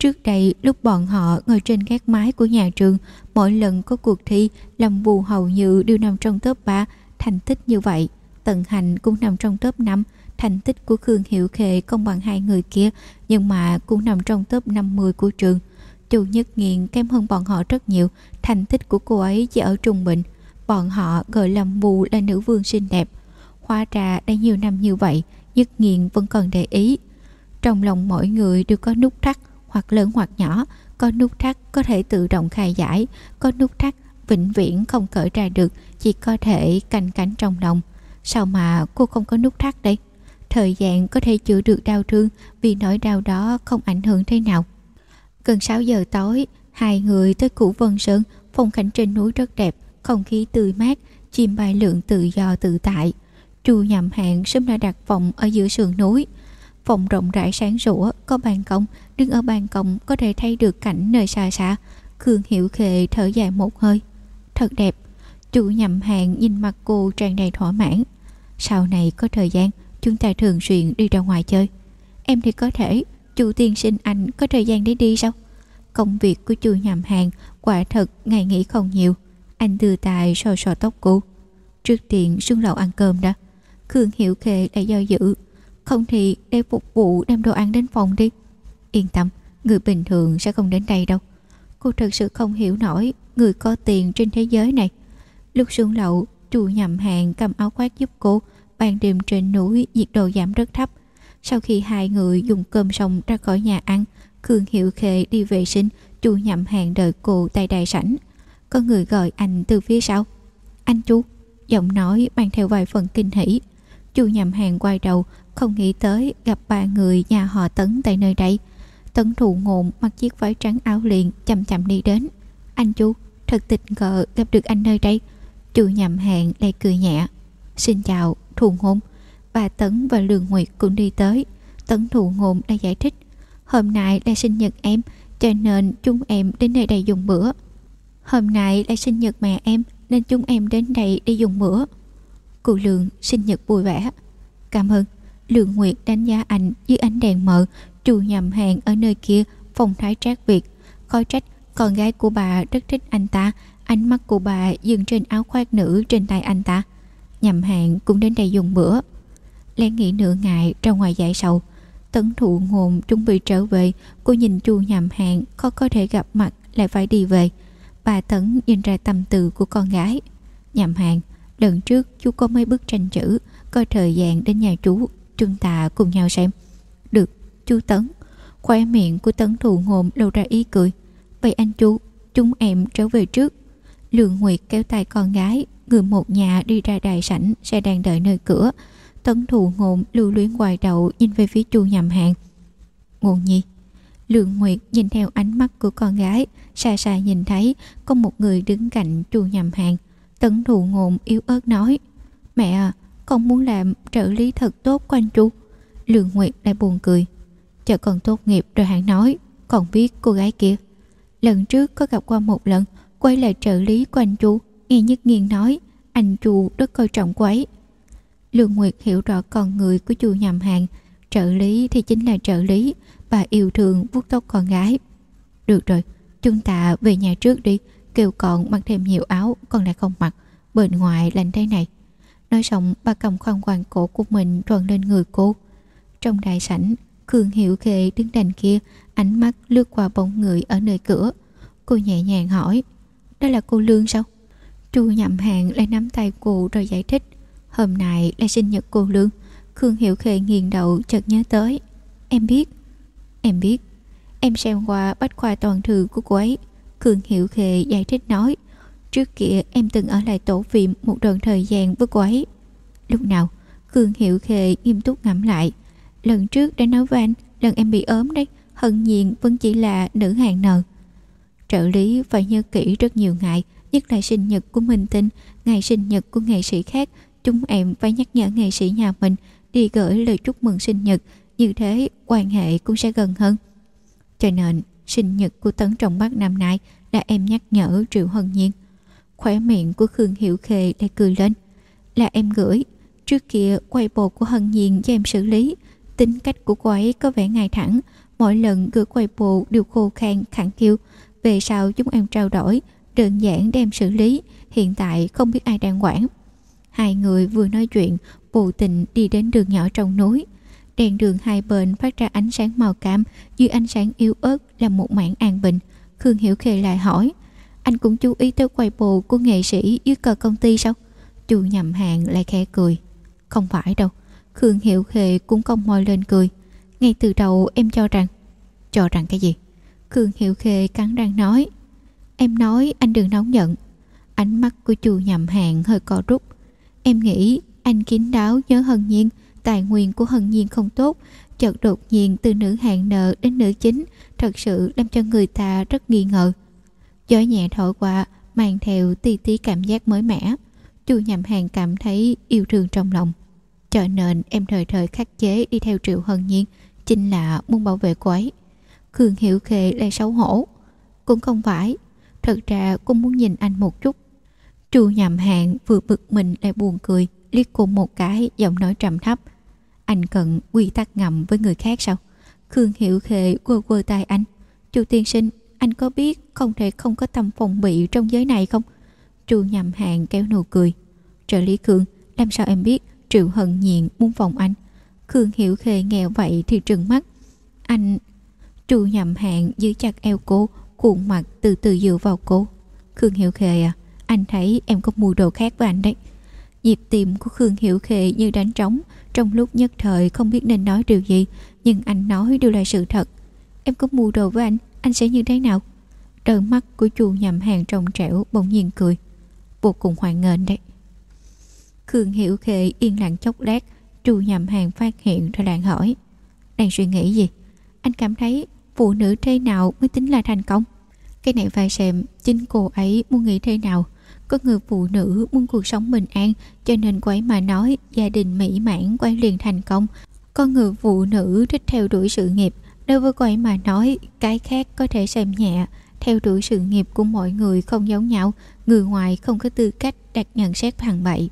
Trước đây, lúc bọn họ ngồi trên gác mái của nhà trường, Mỗi lần có cuộc thi, Lâm Bù hầu như đều nằm trong top 3 Thành tích như vậy. Tận Hành cũng nằm trong top 5 Thành tích của Khương Hiệu Khệ không bằng hai người kia, Nhưng mà cũng nằm trong top 50 của trường. Chu Nhất Nghiện kém hơn bọn họ rất nhiều, Thành tích của cô ấy chỉ ở trung bình. Bọn họ gọi Lâm Bù là nữ vương xinh đẹp. Hóa ra đã nhiều năm như vậy, Nhất Nghiện vẫn còn để ý. Trong lòng mỗi người đều có nút thắt hoặc lớn hoặc nhỏ, có nút thắt có thể tự động khai giải, có nút thắt vĩnh viễn không cởi ra được, chỉ có thể canh cánh trong lòng. Sao mà cô không có nút thắt đây? Thời gian có thể chữa được đau thương, vì nỗi đau đó không ảnh hưởng thế nào. Gần 6 giờ tối, hai người tới củ vân sơn, phong cảnh trên núi rất đẹp, không khí tươi mát, chim bay lượn tự do tự tại. Chu nhầm hạng sớm đã đặt phòng ở giữa sườn núi Phòng rộng rãi sáng sủa, có ban công, đứng ở ban công có thể thấy được cảnh nơi xa xa. Khương Hiểu Khệ thở dài một hơi. Thật đẹp. Chủ nhậm hàng nhìn mặt cô tràn đầy thỏa mãn. Sau này có thời gian, chúng ta thường xuyên đi ra ngoài chơi. Em thì có thể, chu tiên sinh anh có thời gian để đi sao công việc của chu nhầm hàng quả thật ngày nghỉ không nhiều anh đưa tài sò sò tóc cô trước tiên xuống lầu ăn cơm đã khương hiểu khê đã do dự không thì để phục vụ đem đồ ăn đến phòng đi. Yên tâm, người bình thường sẽ không đến đây đâu. Cô thật sự không hiểu nổi người có tiền trên thế giới này. Lúc xuống lậu chu nhầm hàng cầm áo khoác giúp cô, ban đêm trên núi nhiệt độ giảm rất thấp. Sau khi hai người dùng cơm xong ra khỏi nhà ăn, khương hiệu khệ đi vệ sinh, chu nhầm hàng đợi cô tại đại sảnh. Có người gọi anh từ phía sau. Anh chú, giọng nói mang theo vài phần kinh hỉ. Chu nhầm hàng quay đầu không nghĩ tới gặp ba người nhà họ tấn tại nơi đây. Tấn thụ ngộn mặc chiếc váy trắng áo liền, chậm chậm đi đến. Anh chú, thật tình cờ gặp được anh nơi đây. Chu nhầm hẹn lại cười nhẹ. Xin chào thù ngôn bà tấn và lường nguyệt cũng đi tới. Tấn thụ ngôn đã giải thích. Hôm nay là sinh nhật em, cho nên chúng em đến nơi đây dùng bữa. Hôm nay là sinh nhật mẹ em, nên chúng em đến đây để dùng bữa. Cụ lường, sinh nhật vui vẻ. Cảm ơn lương nguyệt đánh giá anh dưới ánh đèn mờ, trù nhầm hàng ở nơi kia, phong thái trác việt. Coi trách con gái của bà rất thích anh ta, ánh mắt của bà dừng trên áo khoác nữ trên tay anh ta. Nhầm hàng cũng đến đây dùng bữa. Lẽ nghĩ nửa ngày ra ngoài dạy sầu. Tấn thụ ngôn chuẩn bị trở về, cô nhìn chu nhầm hàng khó có thể gặp mặt, lại phải đi về. Bà tấn nhìn ra tâm tư của con gái. Nhầm hàng, lần trước chú có mấy bức tranh chữ coi thời gian đến nhà chú chúng ta cùng nhau xem được chú tấn. Khoe miệng của tấn thụ ngôn lộ ra ý cười. Vậy anh chú chúng em trở về trước. Lương nguyệt kéo tay con gái, người một nhà đi ra đài sảnh sẽ đang đợi nơi cửa. Tấn thụ ngôn lưu luyến ngoài đầu nhìn về phía chu nhầm hàng. Ngôn nhi lượng nguyệt nhìn theo ánh mắt của con gái, xa xa nhìn thấy có một người đứng cạnh chu nhầm hàng. Tấn thụ ngôn yếu ớt nói, mẹ à con muốn làm trợ lý thật tốt của anh chú. Lượng nguyệt lại buồn cười. Chờ còn tốt nghiệp rồi hãng nói còn biết cô gái kia. Lần trước có gặp qua một lần quay lại trợ lý của anh chú nghe nhất nghiêng nói anh chú rất coi trọng cô ấy. Lương Nguyệt hiểu rõ con người của chu nhầm hàng Trợ lý thì chính là trợ lý Bà yêu thương vuốt tóc con gái. Được rồi, chúng ta về nhà trước đi Kêu con mặc thêm nhiều áo Con lại không mặc Bên ngoài lạnh thế này. Nói xong, bà cầm khăn quàng cổ của mình tròn lên người cô. Trong đại sảnh, Khương Hiệu Khê đứng đành kia, Ánh mắt lướt qua bóng người ở nơi cửa. Cô nhẹ nhàng hỏi, Đó là cô Lương sao? Chu nhậm hàng lại nắm tay cô rồi giải thích, Hôm nay là sinh nhật cô Lương. Khương Hiểu Khê nghiền đầu chợt nhớ tới, Em biết Em biết. Em xem qua bách khoa toàn thư của cô ấy. Khương Hiểu Khê giải thích nói Trước kia em từng ở lại tổ viện Một đoạn thời gian với cô ấy. Lúc nào, Khương Hiểu Khề nghiêm túc ngẫm lại, Lần trước đã nói với anh, Lần em bị ốm đấy, hận nhiên vẫn chỉ là nữ hàng nợ. Trợ lý phải nhớ kỹ rất nhiều ngày, Nhất là sinh nhật của Minh Tinh Ngày sinh nhật của nghệ sĩ khác, chúng em phải nhắc nhở nghệ sĩ nhà mình đi gửi lời chúc mừng sinh nhật, như thế quan hệ cũng sẽ gần hơn. Cho nên, sinh nhật của tấn trọng bắc năm nay là em nhắc nhở triệu hân nhiên khỏe miệng của khương hiểu khê lại cười lên. Là em gửi, trước kia quay bộ của hân nhiên cho em xử lý. Tính cách của cô ấy có vẻ ngay thẳng, mỗi lần gửi quay bộ đều khô khan, khẳng khiu về sau chúng em trao đổi, đơn giản đem xử lý, hiện tại không biết ai đang quản. Hai người vừa nói chuyện bù tịnh đi đến đường nhỏ trong núi. Đèn đường hai bên phát ra ánh sáng màu cam, Dưới ánh sáng yếu ớt là một mảng an bình. Khương Hiểu Khê lại hỏi anh cũng chú ý tới quầy bộ của nghệ sĩ dưới cờ công ty sao? Chu nhầm hàng lại khẽ cười. Không phải đâu, Khương hiệu Khê cũng cong môi lên cười. Ngay từ đầu em cho rằng Cho rằng cái gì? Khương hiệu Khê cắn răng nói. Em nói anh đừng nóng giận. Ánh mắt của chu nhầm hàng hơi co rút. Em nghĩ anh kín đáo nhớ Hân Nhiên, Tài nguyên của Hân Nhiên không tốt. Chợt đột nhiên từ nữ hạng nợ đến nữ chính, Thật sự làm cho người ta rất nghi ngờ. Gió nhẹ thổi qua, Mang theo tí tí cảm giác mới mẻ. Chu nhầm hàng cảm thấy yêu thương trong lòng. Cho nên em thời thời khắc chế đi theo Triệu Hân Nhiên, Chính là muốn bảo vệ cô ấy. Khương Hiểu Khê lại xấu hổ. Cũng không phải. Thật ra cô muốn nhìn anh một chút. Chu nhầm hàng vừa bực mình lại buồn cười, liếc cô một cái, giọng nói trầm thấp. Anh cần quy tắc ngầm với người khác sao? Khương Hiểu Khê quơ quơ tay anh. Chu tiên sinh anh có biết không thể không có tâm phòng bị trong giới này không? Chu nhầm hạng kéo nụ cười. Trợ lý Khương, Làm sao em biết Triệu Hận Nhiện muốn phòng anh? Khương Hiểu Khê nghèo vậy thì trừng mắt. Anh, Chu nhầm hạng giữ chặt eo cô Cuộn mặt từ từ dựa vào cô. Khương Hiểu Khê à Anh thấy em có mua đồ khác với anh đấy. Nhịp tim của Khương Hiểu Khê như đánh trống. Trong lúc nhất thời không biết nên nói điều gì, Nhưng anh nói đều là sự thật. Em có mua đồ với anh? Anh sẽ như thế nào? Đôi mắt của chu nhầm hàng trong trẻo bỗng nhiên cười. Vô cùng hoan nghênh đấy. Khương Hiểu Khê yên lặng chốc lát, chu nhầm hàng phát hiện rồi lại hỏi. Đang suy nghĩ gì? Anh cảm thấy phụ nữ thế nào mới tính là thành công? Cái này phải xem Chính cô ấy muốn nghĩ thế nào. Có người phụ nữ muốn cuộc sống bình an, Cho nên quấy mà nói Gia đình mỹ mãn quay liền thành công. Có người phụ nữ thích theo đuổi sự nghiệp Đối với quấy mà nói Cái khác có thể xem nhẹ. Theo đuổi sự nghiệp của mọi người không giống nhau Người ngoài không có tư cách đặt nhận xét thằng bậy.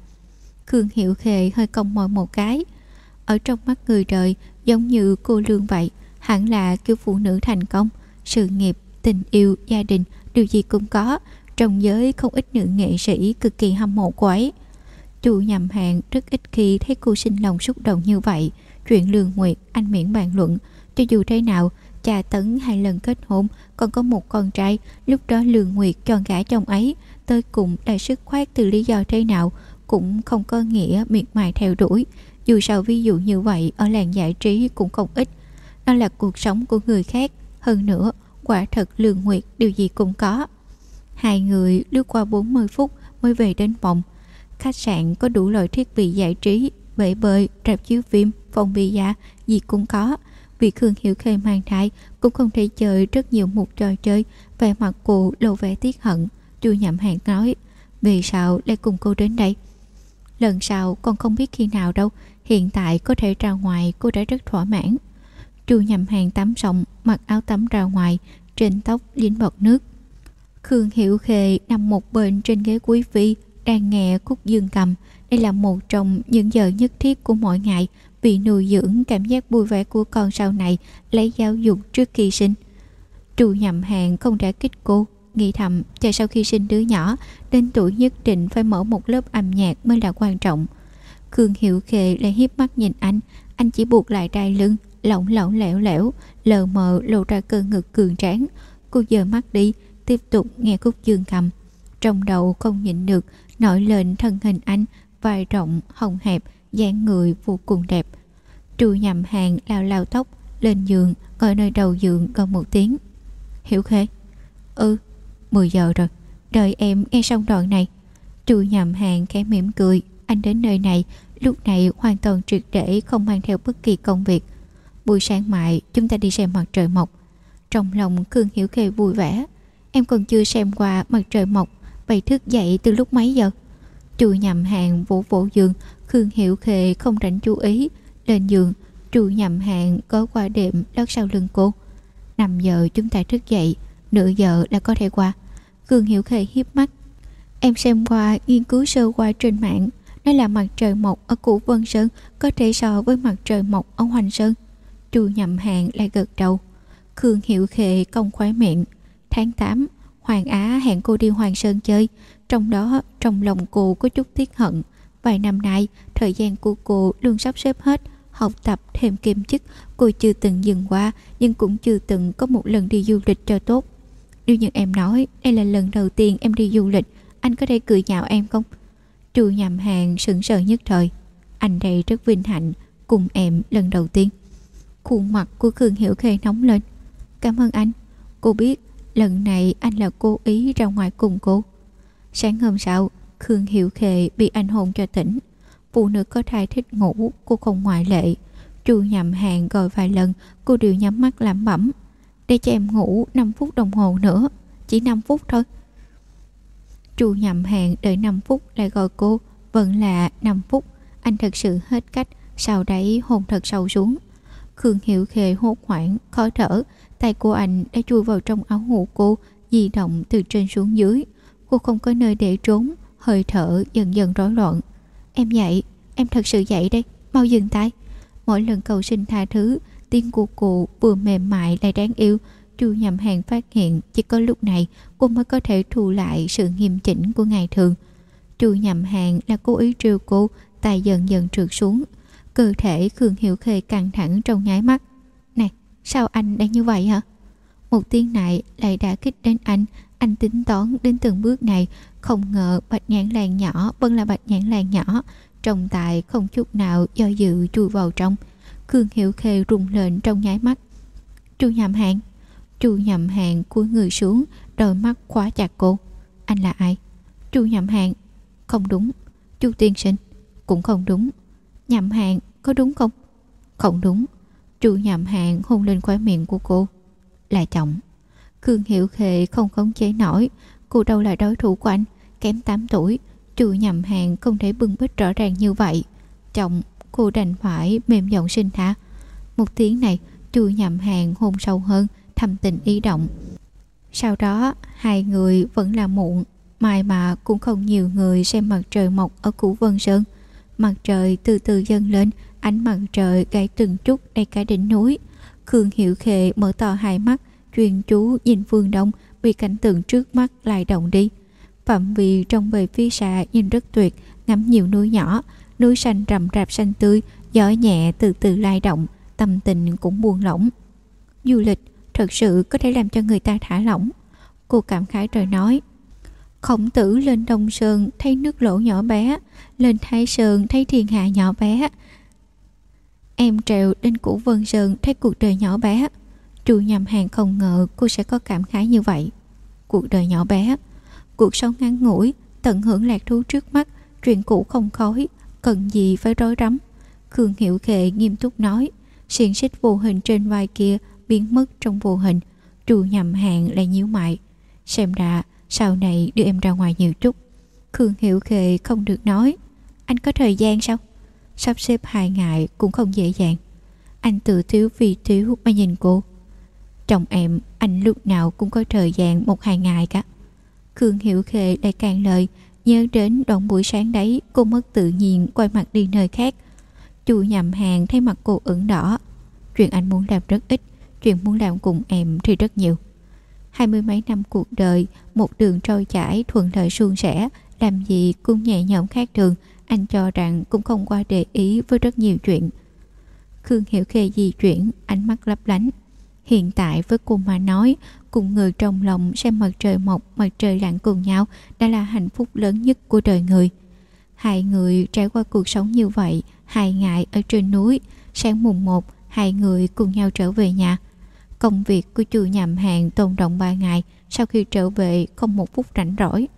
Khương Hiệu Khề hơi cong môi một cái. Ở trong mắt người đời Giống như cô Lương vậy Hẳn là kiểu phụ nữ thành công. Sự nghiệp, tình yêu, gia đình Điều gì cũng có. Trong giới không ít nữ nghệ sĩ cực kỳ hâm mộ cô ấy. Chu nhầm hàng rất ít khi thấy cô sinh lòng xúc động như vậy. Chuyện Lương Nguyệt anh miễn bàn luận. Cho dù thế nào Cha Tấn hai lần kết hôn Còn có một con trai Lúc đó Lương Nguyệt cho gã chồng ấy Tới cùng đã sức khoát từ lý do thế nào Cũng không có nghĩa miệt mài theo đuổi. Dù sao ví dụ như vậy Ở làng giải trí cũng không ít. Đó là cuộc sống của người khác. Hơn nữa quả thật Lương Nguyệt điều gì cũng có. Hai người lướt qua 40 phút mới về đến phòng. Khách sạn có đủ loại thiết bị giải trí Bể bơi, rạp chiếu phim, phòng bia gì cũng có vì Khương Hiểu Khê mang thai, cũng không thể chơi rất nhiều một trò chơi, vẻ mặt cụ lộ vẻ tiếc hận. Chu nhậm hàng nói vì sao lại cùng cô đến đây. Lần sau con không biết khi nào đâu, hiện tại có thể ra ngoài cô đã rất thỏa mãn. Chu nhậm hàng tắm xong, mặc áo tắm ra ngoài, trên tóc dính bọt nước. Khương hiểu khê nằm một bên trên ghế quý phi, đang nghe khúc dương cầm. Đây là một trong những giờ nhất thiết của mỗi ngày vì nuôi dưỡng cảm giác vui vẻ của con sau này lấy giáo dục trước khi sinh. Trù nhậm hàng không trả kích cô, nghĩ thầm, chờ sau khi sinh đứa nhỏ, đến tuổi nhất định phải mở một lớp âm nhạc mới là quan trọng. Khương hiệu khề lại hiếp mắt nhìn anh anh chỉ buộc lại đai lưng, lỏng lỏng lẻo lẻo, lờ mờ lộ ra cơ ngực cường tráng. Cô dời mắt đi, tiếp tục nghe khúc dương cầm. Trong đầu không nhịn được, nổi lên thân hình anh, vai rộng, hồng hẹp dáng người vô cùng đẹp. Trù nhầm hàng lao lao tóc, lên giường ngồi nơi đầu giường còn một tiếng. Hiểu khê ừ 10 giờ rồi, đợi em nghe xong đoạn này. Trù nhầm hàng khẽ mỉm cười, anh đến nơi này, lúc này hoàn toàn triệt để không mang theo bất kỳ công việc. Buổi sáng mai, chúng ta đi xem mặt trời mọc. Trong lòng khương hiểu khê vui vẻ, em còn chưa xem qua mặt trời mọc vậy thức dậy từ lúc mấy giờ? Chu nhầm hàng vỗ vỗ giường Khương Hiểu Khê không rảnh chú ý, Lên giường Trù nhầm Hạng có qua đệm lót sau lưng cô. 5 giờ chúng ta thức dậy, Nửa giờ là có thể qua. Khương Hiểu Khê hiếp mắt. Em xem qua nghiên cứu sơ qua trên mạng, Nó là mặt trời mọc ở Củ Vân Sơn, Có thể so với mặt trời mọc ở Hoành Sơn. Trù nhầm Hạng lại gật đầu. Khương Hiểu Khê cong khóe miệng. Tháng 8 Hoàng Á hẹn cô đi Hoàng Sơn chơi. Trong đó, trong lòng cô có chút tiếc hận. Vài năm nay thời gian của cô luôn sắp xếp hết Học tập thêm kiêm chức. Cô chưa từng dừng qua Nhưng cũng chưa từng có một lần đi du lịch cho tốt. Nếu như em nói Đây là lần đầu tiên em đi du lịch Anh có thể cười nhạo em không? Trù nhầm hàng sững sờ nhất thời. Anh đây rất vinh hạnh Cùng em lần đầu tiên. Khuôn mặt của Khương Hiểu Khê nóng lên. Cảm ơn anh. Cô biết lần này anh là cố ý ra ngoài cùng cô. Sáng hôm sau, Khương Hiệu Khệ bị anh hôn cho tỉnh. Phụ nữ có thai thích ngủ, cô không ngoại lệ. chu nhầm hàng gọi vài lần, cô đều nhắm mắt làm bẩm. Để cho em ngủ 5 phút đồng hồ nữa, chỉ 5 phút thôi. chu nhầm hàng đợi 5 phút lại gọi cô, vẫn là 5 phút. Anh thật sự hết cách, sau đấy hôn thật sâu xuống. Khương Hiệu Khệ hốt hoảng, khó thở, tay của anh đã chui vào trong áo ngủ cô, di động từ trên xuống dưới. Cô không có nơi để trốn Hơi thở dần dần rối loạn. Em dậy, em thật sự dậy đây Mau dừng tay. Mỗi lần cầu xin tha thứ tiếng của cụ vừa mềm mại lại đáng yêu chu nhầm hàng phát hiện chỉ có lúc này cô mới có thể thu lại sự nghiêm chỉnh của ngày thường. Chu nhầm hàng là cố ý trêu cô tay dần dần trượt xuống. Cơ thể khương hiểu khê căng thẳng trong nháy mắt. Này sao anh đang như vậy hả? Một tiếng này lại đã kích đến anh anh tính toán đến từng bước này. Không ngờ bạch nhãn làng nhỏ vẫn là bạch nhãn làng nhỏ. Trọng tài không chút nào do dự chui vào trong. Khương hiệu khê rung lên trong nháy mắt. Chu nhầm hàng chu nhầm hàng cúi người xuống, đôi mắt khóa chặt cô. Anh là ai? Chu nhầm hàng không đúng. Chu tiên sinh, cũng không đúng. Nhầm hàng có đúng không? Không đúng. Chu nhầm hàng hôn lên khóe miệng của cô. Là chồng khương Hiệu khê không khống chế nổi. Cô đâu là đối thủ của anh? Kém 8 tuổi, trừ nhầm hàng không thể bưng bít rõ ràng như vậy. Chồng cô đành phải mềm giọng xin thả. một tiếng này, trừ nhầm hàng hôn sâu hơn, thầm tình ý động. Sau đó, hai người vẫn là muộn. Mai mà cũng không nhiều người xem mặt trời mọc ở củ vân sơn. Mặt trời từ từ dâng lên, ánh mặt trời gãy từng chút đầy cả đỉnh núi. Khương hiệu khệ mở to hai mắt chuyên chú nhìn phương đông, bị cảnh tượng trước mắt lại động đi. Phạm vi trong bề phía xa nhìn rất tuyệt, ngắm nhiều núi nhỏ, núi xanh rậm rạp xanh tươi, gió nhẹ từ từ lai động, tâm tình cũng buông lỏng. Du lịch thật sự có thể làm cho người ta thả lỏng. Cô cảm khái rồi nói, khổng tử lên đông sơn thấy nước lỗ nhỏ bé, lên thái sơn thấy thiên hạ nhỏ bé. Em trèo lên củ vân sơn thấy cuộc đời nhỏ bé trụ nhầm hàng không ngờ, cô sẽ có cảm khái như vậy. Cuộc đời nhỏ bé, cuộc sống ngắn ngủi, tận hưởng lạc thú trước mắt, chuyện cũ không khói, cần gì phải rối rắm. Khương hiệu khệ nghiêm túc nói, xiềng xích vô hình trên vai kia biến mất trong vô hình trù nhầm hàng lại nhíu mại xem ra, sau này đưa em ra ngoài nhiều chút. Khương hiểu khệ không được nói, anh có thời gian sao? Sắp xếp hai ngày cũng không dễ dàng. Anh tự thiếu vì thiếu mà nhìn cô chồng em, anh lúc nào cũng có thời gian một hai ngày cả. Khương hiểu khê lại càng lời, nhớ đến đoạn buổi sáng đấy, cô mất tự nhiên quay mặt đi nơi khác. Chu nhầm hàng thấy mặt cô ửng đỏ. Chuyện anh muốn làm rất ít, chuyện muốn làm cùng em thì rất nhiều. Hai mươi mấy năm cuộc đời, một đường trôi chảy, thuận lợi suôn sẻ, làm gì cũng nhẹ nhõm khác thường, anh cho rằng cũng không qua để ý với rất nhiều chuyện. Khương hiểu khê di chuyển, ánh mắt lấp lánh hiện tại với cô mà nói, cùng người trong lòng xem mặt trời mọc, mặt trời lặn cùng nhau, đã là hạnh phúc lớn nhất của đời người. Hai người trải qua cuộc sống như vậy, hai ngày ở trên núi, sáng mùng một, hai người cùng nhau trở về nhà. Công việc của chu nhầm hàng tồn động 3 ngày, Sau khi trở về không một phút rảnh rỗi.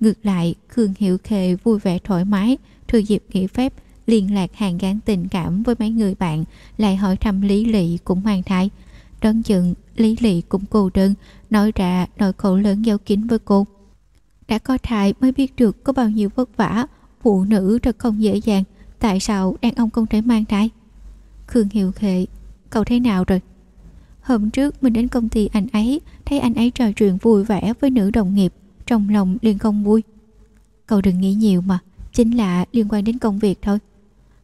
Ngược lại, Khương Hiệu Khề vui vẻ thoải mái, Thừa dịp nghỉ phép, liên lạc hàng gắn tình cảm với mấy người bạn, Lại hỏi thăm Lý Lị cũng mang thai đơn dựng Lý Lị cũng cô đơn, Nói ra nỗi khổ lớn giấu kín với cô. Đã có thai mới biết được có bao nhiêu vất vả, Phụ nữ thật không dễ dàng, Tại sao đàn ông không thể mang thai? Khương Hiệu Khệ, Cậu thế nào rồi? Hôm trước mình đến công ty anh ấy, Thấy anh ấy trò chuyện vui vẻ với nữ đồng nghiệp, Trong lòng liền không vui. Cậu đừng nghĩ nhiều mà, Chính là liên quan đến công việc thôi.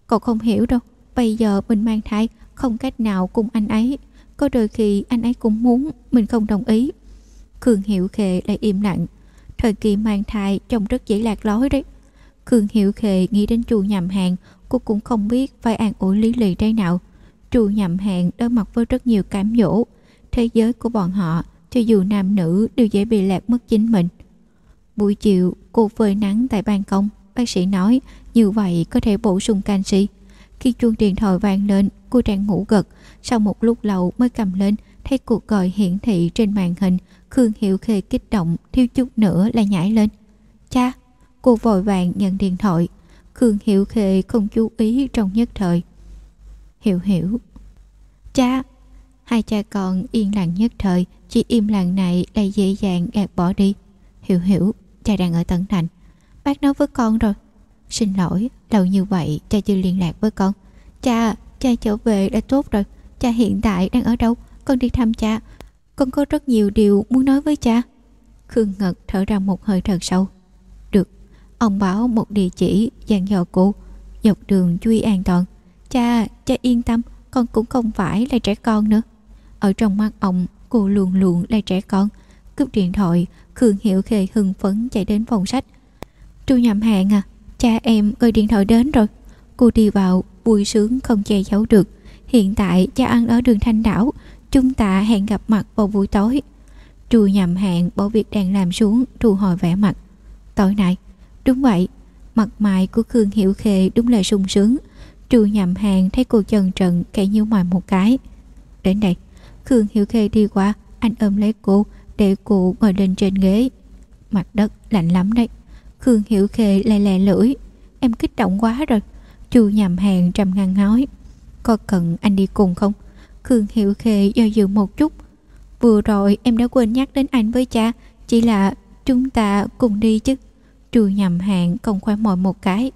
Cậu không hiểu đâu, Bây giờ mình mang thai, Không cách nào cùng anh ấy có đôi khi anh ấy cũng muốn Mình không đồng ý. Khương Hiệu Khệ lại im lặng. Thời kỳ mang thai trông rất dễ lạc lối đấy. Khương Hiệu Khệ nghĩ đến chu nhầm hàng Cô cũng không biết phải an ủi lý lì đây nào. Chu nhậm hẹn đối mặt với rất nhiều cám dỗ. Thế giới của bọn họ, Cho dù nam nữ, đều dễ bị lạc mất chính mình. Buổi chiều, cô phơi nắng tại ban công. Bác sĩ nói, như vậy có thể bổ sung canxi. Khi chuông điện thoại vang lên, Cô đang ngủ gật. Sau một lúc lâu mới cầm lên, Thấy cuộc gọi hiển thị trên màn hình, Khương Hiệu Khê kích động, Thiếu chút nữa là nhảy lên. Cha! Cô vội vàng nhận điện thoại. Khương Hiệu Khê không chú ý trong nhất thời. Hiểu hiểu. Cha! Hai cha con yên lặng nhất thời, Chỉ im lặng này lại dễ dàng gạt bỏ đi. Hiểu hiểu, Cha đang ở tận Thành. Bác nói với con rồi. Xin lỗi Lâu như vậy cha chưa liên lạc với con. Cha Cha trở về đã tốt rồi. Cha hiện tại đang ở đâu? Con đi thăm cha. Con có rất nhiều điều muốn nói với cha. Khương Ngật thở ra một hơi thật sâu. Được Ông bảo một địa chỉ dặn dò cô. Dọc đường chú ý an toàn. Cha, cha yên tâm con cũng không phải là trẻ con nữa. Ở trong mắt ông cô luôn luôn là trẻ con. Cướp điện thoại khương hiệu khê hưng phấn chạy đến phòng sách. Chu nhầm hẹn à cha em gọi điện thoại đến rồi. Cô đi vào, vui sướng không che giấu được. Hiện tại cha ăn ở đường thanh đảo, chúng ta hẹn gặp mặt vào buổi tối. Trù nhầm hẹn bỏ việc đang làm xuống, thu hồi vẻ mặt. Tối nay, đúng vậy, mặt mày của khương hiệu khê đúng là sung sướng. Trù nhầm hàng thấy cô chần trần kẻ nhíu mày một cái. Đến đây, khương hiệu khê đi qua, anh ôm lấy cô để cô ngồi lên trên ghế. Mặt đất lạnh lắm đấy khương hiểu khê lè lè lưỡi. Em kích động quá rồi. Chu nhầm hàng trầm ngăn nói. Có cần anh đi cùng không? Khương hiểu khê do dự một chút. Vừa rồi em đã quên nhắc đến anh với cha. Chỉ là chúng ta cùng đi chứ. Chu nhầm hàng không khoan mồi một cái.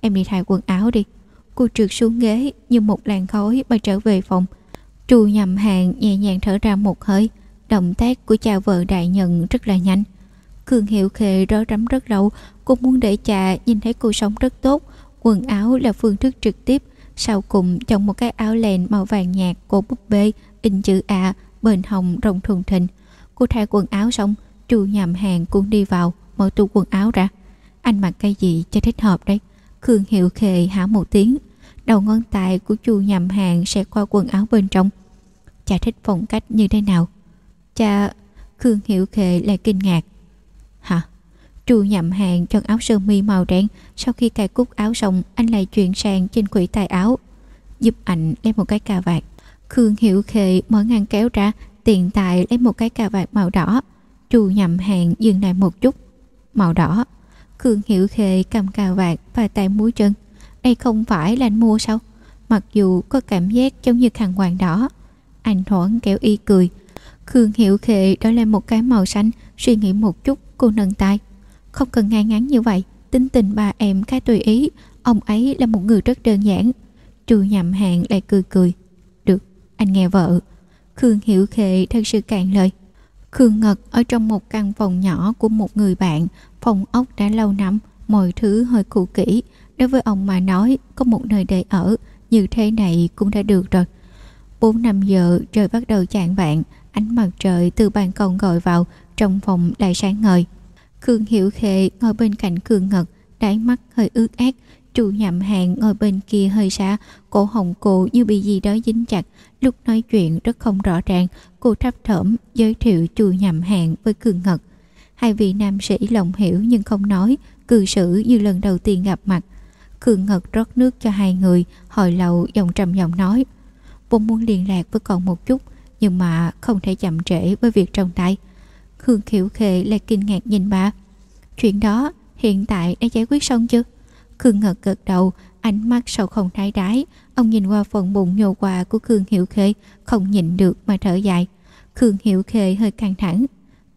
Em đi thay quần áo đi. Cô trượt xuống ghế như một làn khói mà trở về phòng. Chu nhầm hàng nhẹ nhàng thở ra một hơi. Động tác của cha vợ đại nhận rất là nhanh. Khương Hiệu khệ rối rắm rất lâu Cô muốn để chạ nhìn thấy cô sống rất tốt. Quần áo là phương thức trực tiếp, Sau cùng chọn một cái áo len màu vàng nhạt Cô búp bê, in chữ A, Bên hồng rồng thùng thình Cô thay quần áo xong, Chu nhầm hàng cũng đi vào, Mở tủ quần áo ra. Anh mặc cái gì cho thích hợp đấy? Khương Hiệu khệ hả một tiếng. Đầu ngón tay của chu nhầm hàng sẽ qua quần áo bên trong. Cha thích phong cách như thế nào. Cha, Khương Hiệu khệ lại kinh ngạc. Chu nhậm hàng chọn áo sơ mi màu đen. Sau khi cài cúc áo xong Anh lại chuyển sang trên quỷ tài áo. Giúp ảnh lấy một cái cà vạt. Khương Hiểu Khệ mở ngăn kéo ra, Tiện tài lấy một cái cà vạt màu đỏ. Chu nhậm hàng dừng lại một chút. Màu đỏ. Khương Hiểu Khệ cầm cà vạt và tay múi chân. Đây không phải là anh mua sao? Mặc dù có cảm giác giống như khăn hoàng đỏ. Anh thoảng kéo y cười. Khương Hiểu Khệ đó là một cái màu xanh. Suy nghĩ một chút, cô nâng tay. Không cần ngay ngắn như vậy Tính tình bà em khá tùy ý Ông ấy là một người rất đơn giản. Chu nhậm hạng lại cười cười. Được, anh nghe vợ. Khương Hiểu Khệ thật sự cạn lời. Khương Ngật ở trong một căn phòng nhỏ của một người bạn Phòng ốc đã lâu năm Mọi thứ hơi cũ kỹ. Đối với ông mà nói Có một nơi để ở Như thế này cũng đã được rồi. 4 năm giờ trời bắt đầu chạng vạn Ánh mặt trời từ ban công gọi vào Trong phòng lại sáng ngời. Khương Hiểu Khệ ngồi bên cạnh Khương Ngật, Đáy mắt hơi ướt át. Chu nhậm Hạng ngồi bên kia hơi xa, Cổ họng cô như bị gì đó dính chặt. Lúc nói chuyện rất không rõ ràng, Cô thấp thỏm giới thiệu chu nhậm Hạng với Khương Ngật. Hai vị nam sĩ lòng hiểu nhưng không nói, Cư xử như lần đầu tiên gặp mặt. Khương Ngật rót nước cho hai người, Hồi lâu giọng trầm giọng nói, Vốn muốn liên lạc với con một chút, nhưng mà không thể chậm trễ với việc trong tay. Khương Khiểu Khệ lại kinh ngạc nhìn bà. Chuyện đó hiện tại đã giải quyết xong chưa? Khương Ngật gật đầu, ánh mắt sâu không thái đái. Ông nhìn qua phần bụng nhô qua của Khương Hiểu Khê, không nhịn được mà thở dài. Khương Hiểu Khê hơi căng thẳng.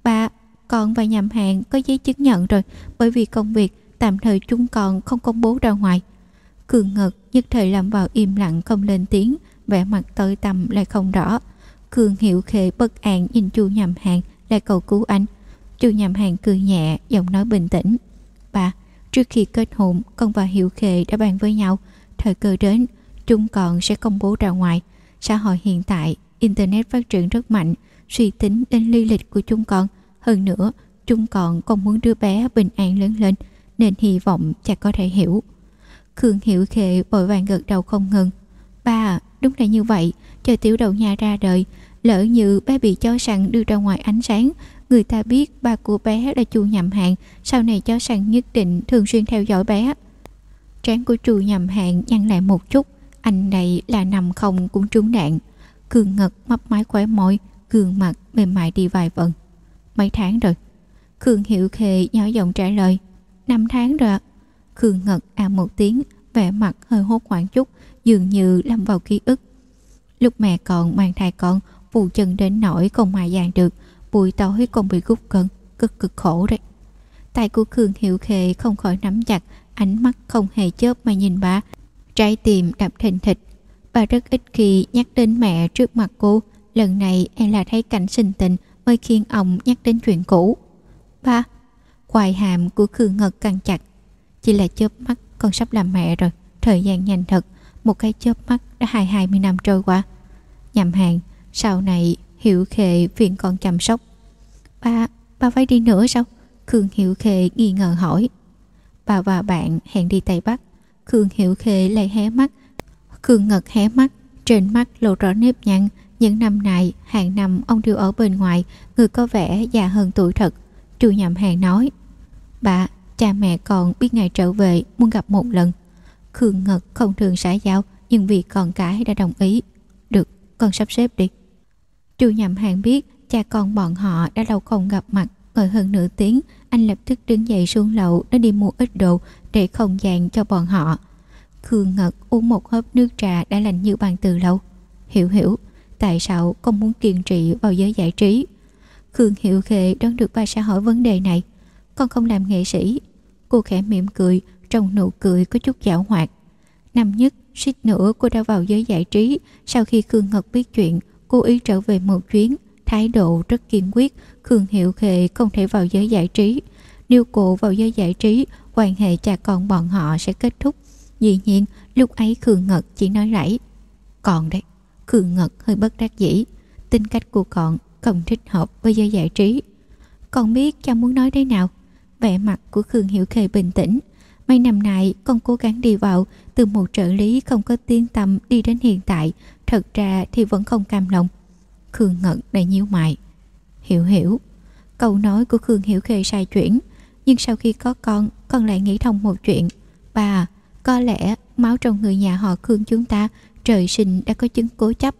Ba, con và nhầm hàng có giấy chứng nhận rồi, bởi vì công việc tạm thời chúng con không công bố ra ngoài. Khương Ngật nhất thời làm vào im lặng không lên tiếng, vẻ mặt tối tăm lại không rõ. Khương Hiệu Khê bất an nhìn chu nhầm hàng lại cầu cứu anh. Chu nhầm hàng cười nhẹ, giọng nói bình tĩnh. Bà, trước khi kết hôn, con và Hiệu khệ đã bàn với nhau. Thời cơ đến, chúng còn sẽ công bố ra ngoài. Xã hội hiện tại, Internet phát triển rất mạnh, suy tính đến ly lịch của chúng con. Hơn nữa, chúng còn còn muốn đứa bé bình an lớn lên, nên hy vọng cha có thể hiểu. Khương hiệu khệ vội vàng gật đầu không ngừng. Ba, đúng là như vậy, chờ tiểu đầu nhà ra đời, Lỡ như bé bị cho săn đưa ra ngoài ánh sáng, Người ta biết ba của bé là chu nhầm hạng Sau này cho săn nhất định thường xuyên theo dõi bé. Trán của chu nhầm hạng nhăn lại một chút, Anh này là nằm không cũng trúng đạn. Cường ngật mấp mái khóe môi Cường mặt mềm mại đi vài vần Mấy tháng rồi. Khương Hiệu Khề nhỏ giọng trả lời. Năm tháng rồi ạ. Khương Ngật à một tiếng, vẻ mặt hơi hốt hoảng chút, Dường như lâm vào ký ức. Lúc mẹ còn mang thai con phù chân đến nỗi không mà dàn được buổi tối còn bị gút cân cực cực khổ đấy. Tay của khương hiệu khê không khỏi nắm chặt, ánh mắt không hề chớp mà nhìn bà. Trái tim đập thình thịch. Bà rất ít khi nhắc đến mẹ trước mặt cô. Lần này em là thấy cảnh sinh tình mới khiến ông nhắc đến chuyện cũ. Ba quài hàm của khương ngật căng chặt. Chỉ là chớp mắt con sắp làm mẹ rồi. Thời gian nhanh thật. Một cái chớp mắt đã hai hai mươi năm trôi qua. Nhầm hàng sau này hiệu khệ viện còn chăm sóc. Ba ba phải đi nữa sao? Khương hiệu khệ nghi ngờ hỏi. Bà và bạn hẹn đi tây bắc. Khương hiệu khệ lại hé mắt. Khương ngật hé mắt. Trên mắt lộ rõ nếp nhăn. Những năm này, hàng năm ông đều ở bên ngoài. Người có vẻ già hơn tuổi thật. Chu nhậm hàng nói, bà, cha mẹ còn biết ngày trở về, muốn gặp một lần. Khương ngật không thường xã giao, nhưng vì con cái đã đồng ý. Được, con sắp xếp đi chu nhậm hàng biết cha con bọn họ đã lâu không gặp mặt. Ngồi hơn nửa tiếng, anh lập tức đứng dậy xuống lầu để đi mua ít đồ để không gian cho bọn họ. Khương ngật uống một hớp nước trà đã lạnh như bàn từ lâu. Hiểu hiểu, tại sao con muốn kiên trì vào giới giải trí? Khương hiệu khệ đón được ba xã hỏi vấn đề này. Con không làm nghệ sĩ. Cô khẽ mỉm cười, trong nụ cười có chút giảo hoạt. Năm nhất, suýt nữa cô đã vào giới giải trí. Sau khi khương ngật biết chuyện cô ý trở về một chuyến. Thái độ rất kiên quyết, khương hiệu khệ không thể vào giới giải trí. Nếu cô vào giới giải trí, quan hệ cha con bọn họ sẽ kết thúc. Dĩ nhiên, lúc ấy khương ngật chỉ nói rảy còn đấy. Khương ngật hơi bất đắc dĩ, tính cách của con không thích hợp với giới giải trí. Con biết cha muốn nói thế nào. Vẻ mặt của khương hiệu khê bình tĩnh, mấy năm nay con cố gắng đi vào, từ một trợ lý không có tiếng tâm đi đến hiện tại thật ra thì vẫn không cam lòng. Khương ngật đầy nhíu mày. Hiểu hiểu. Câu nói của khương hiểu khê sai chuyển, nhưng sau khi có con con lại nghĩ thông một chuyện. Bà, có lẽ máu trong người nhà họ khương chúng ta, trời sinh đã có chứng cố chấp.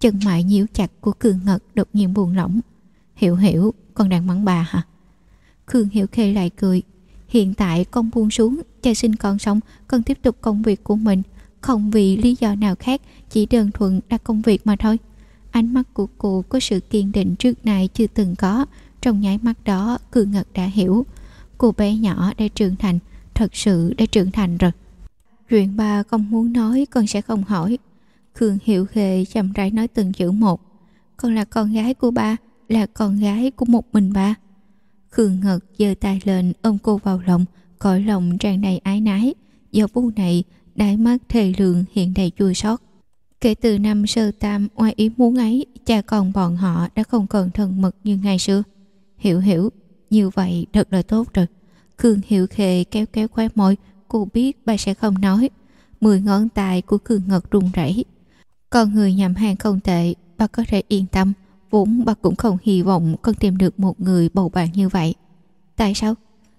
Chân mại nhíu chặt của khương ngật đột nhiên buồn lỏng. Hiểu hiểu, con đang mắng bà hả? Khương hiểu khê lại cười. Hiện tại con buông xuống, cha sinh con sống, con tiếp tục công việc của mình. Không vì lý do nào khác chỉ đơn thuần là công việc mà thôi. Ánh mắt của cô có sự kiên định trước nay chưa từng có, trong nháy mắt đó cương ngật đã hiểu. Cô bé nhỏ đã trưởng thành, thật sự đã trưởng thành rồi. Chuyện ba không muốn nói, con sẽ không hỏi. Khương hiệu khề chậm rãi nói từng chữ một. Con là con gái của ba là con gái của một mình ba khương ngật giơ tay lên, ôm cô vào lòng, cõi lòng tràn đầy ái nái. Giờ phút này, đáy mắt thề lượng hiện đầy chua xót kể từ năm sơ tam ngoài ý muốn ấy, cha con bọn họ đã không còn thân mật như ngày xưa. Hiểu hiểu, như vậy thật là tốt rồi. Khương hiểu khề kéo kéo khoe môi, cô biết bà sẽ không nói. Mười ngón tay của khương ngật run rẩy. Con người nhầm hàng không tệ bà có thể yên tâm. Vốn bà cũng không hy vọng con tìm được một người bầu bạn như vậy. Tại sao?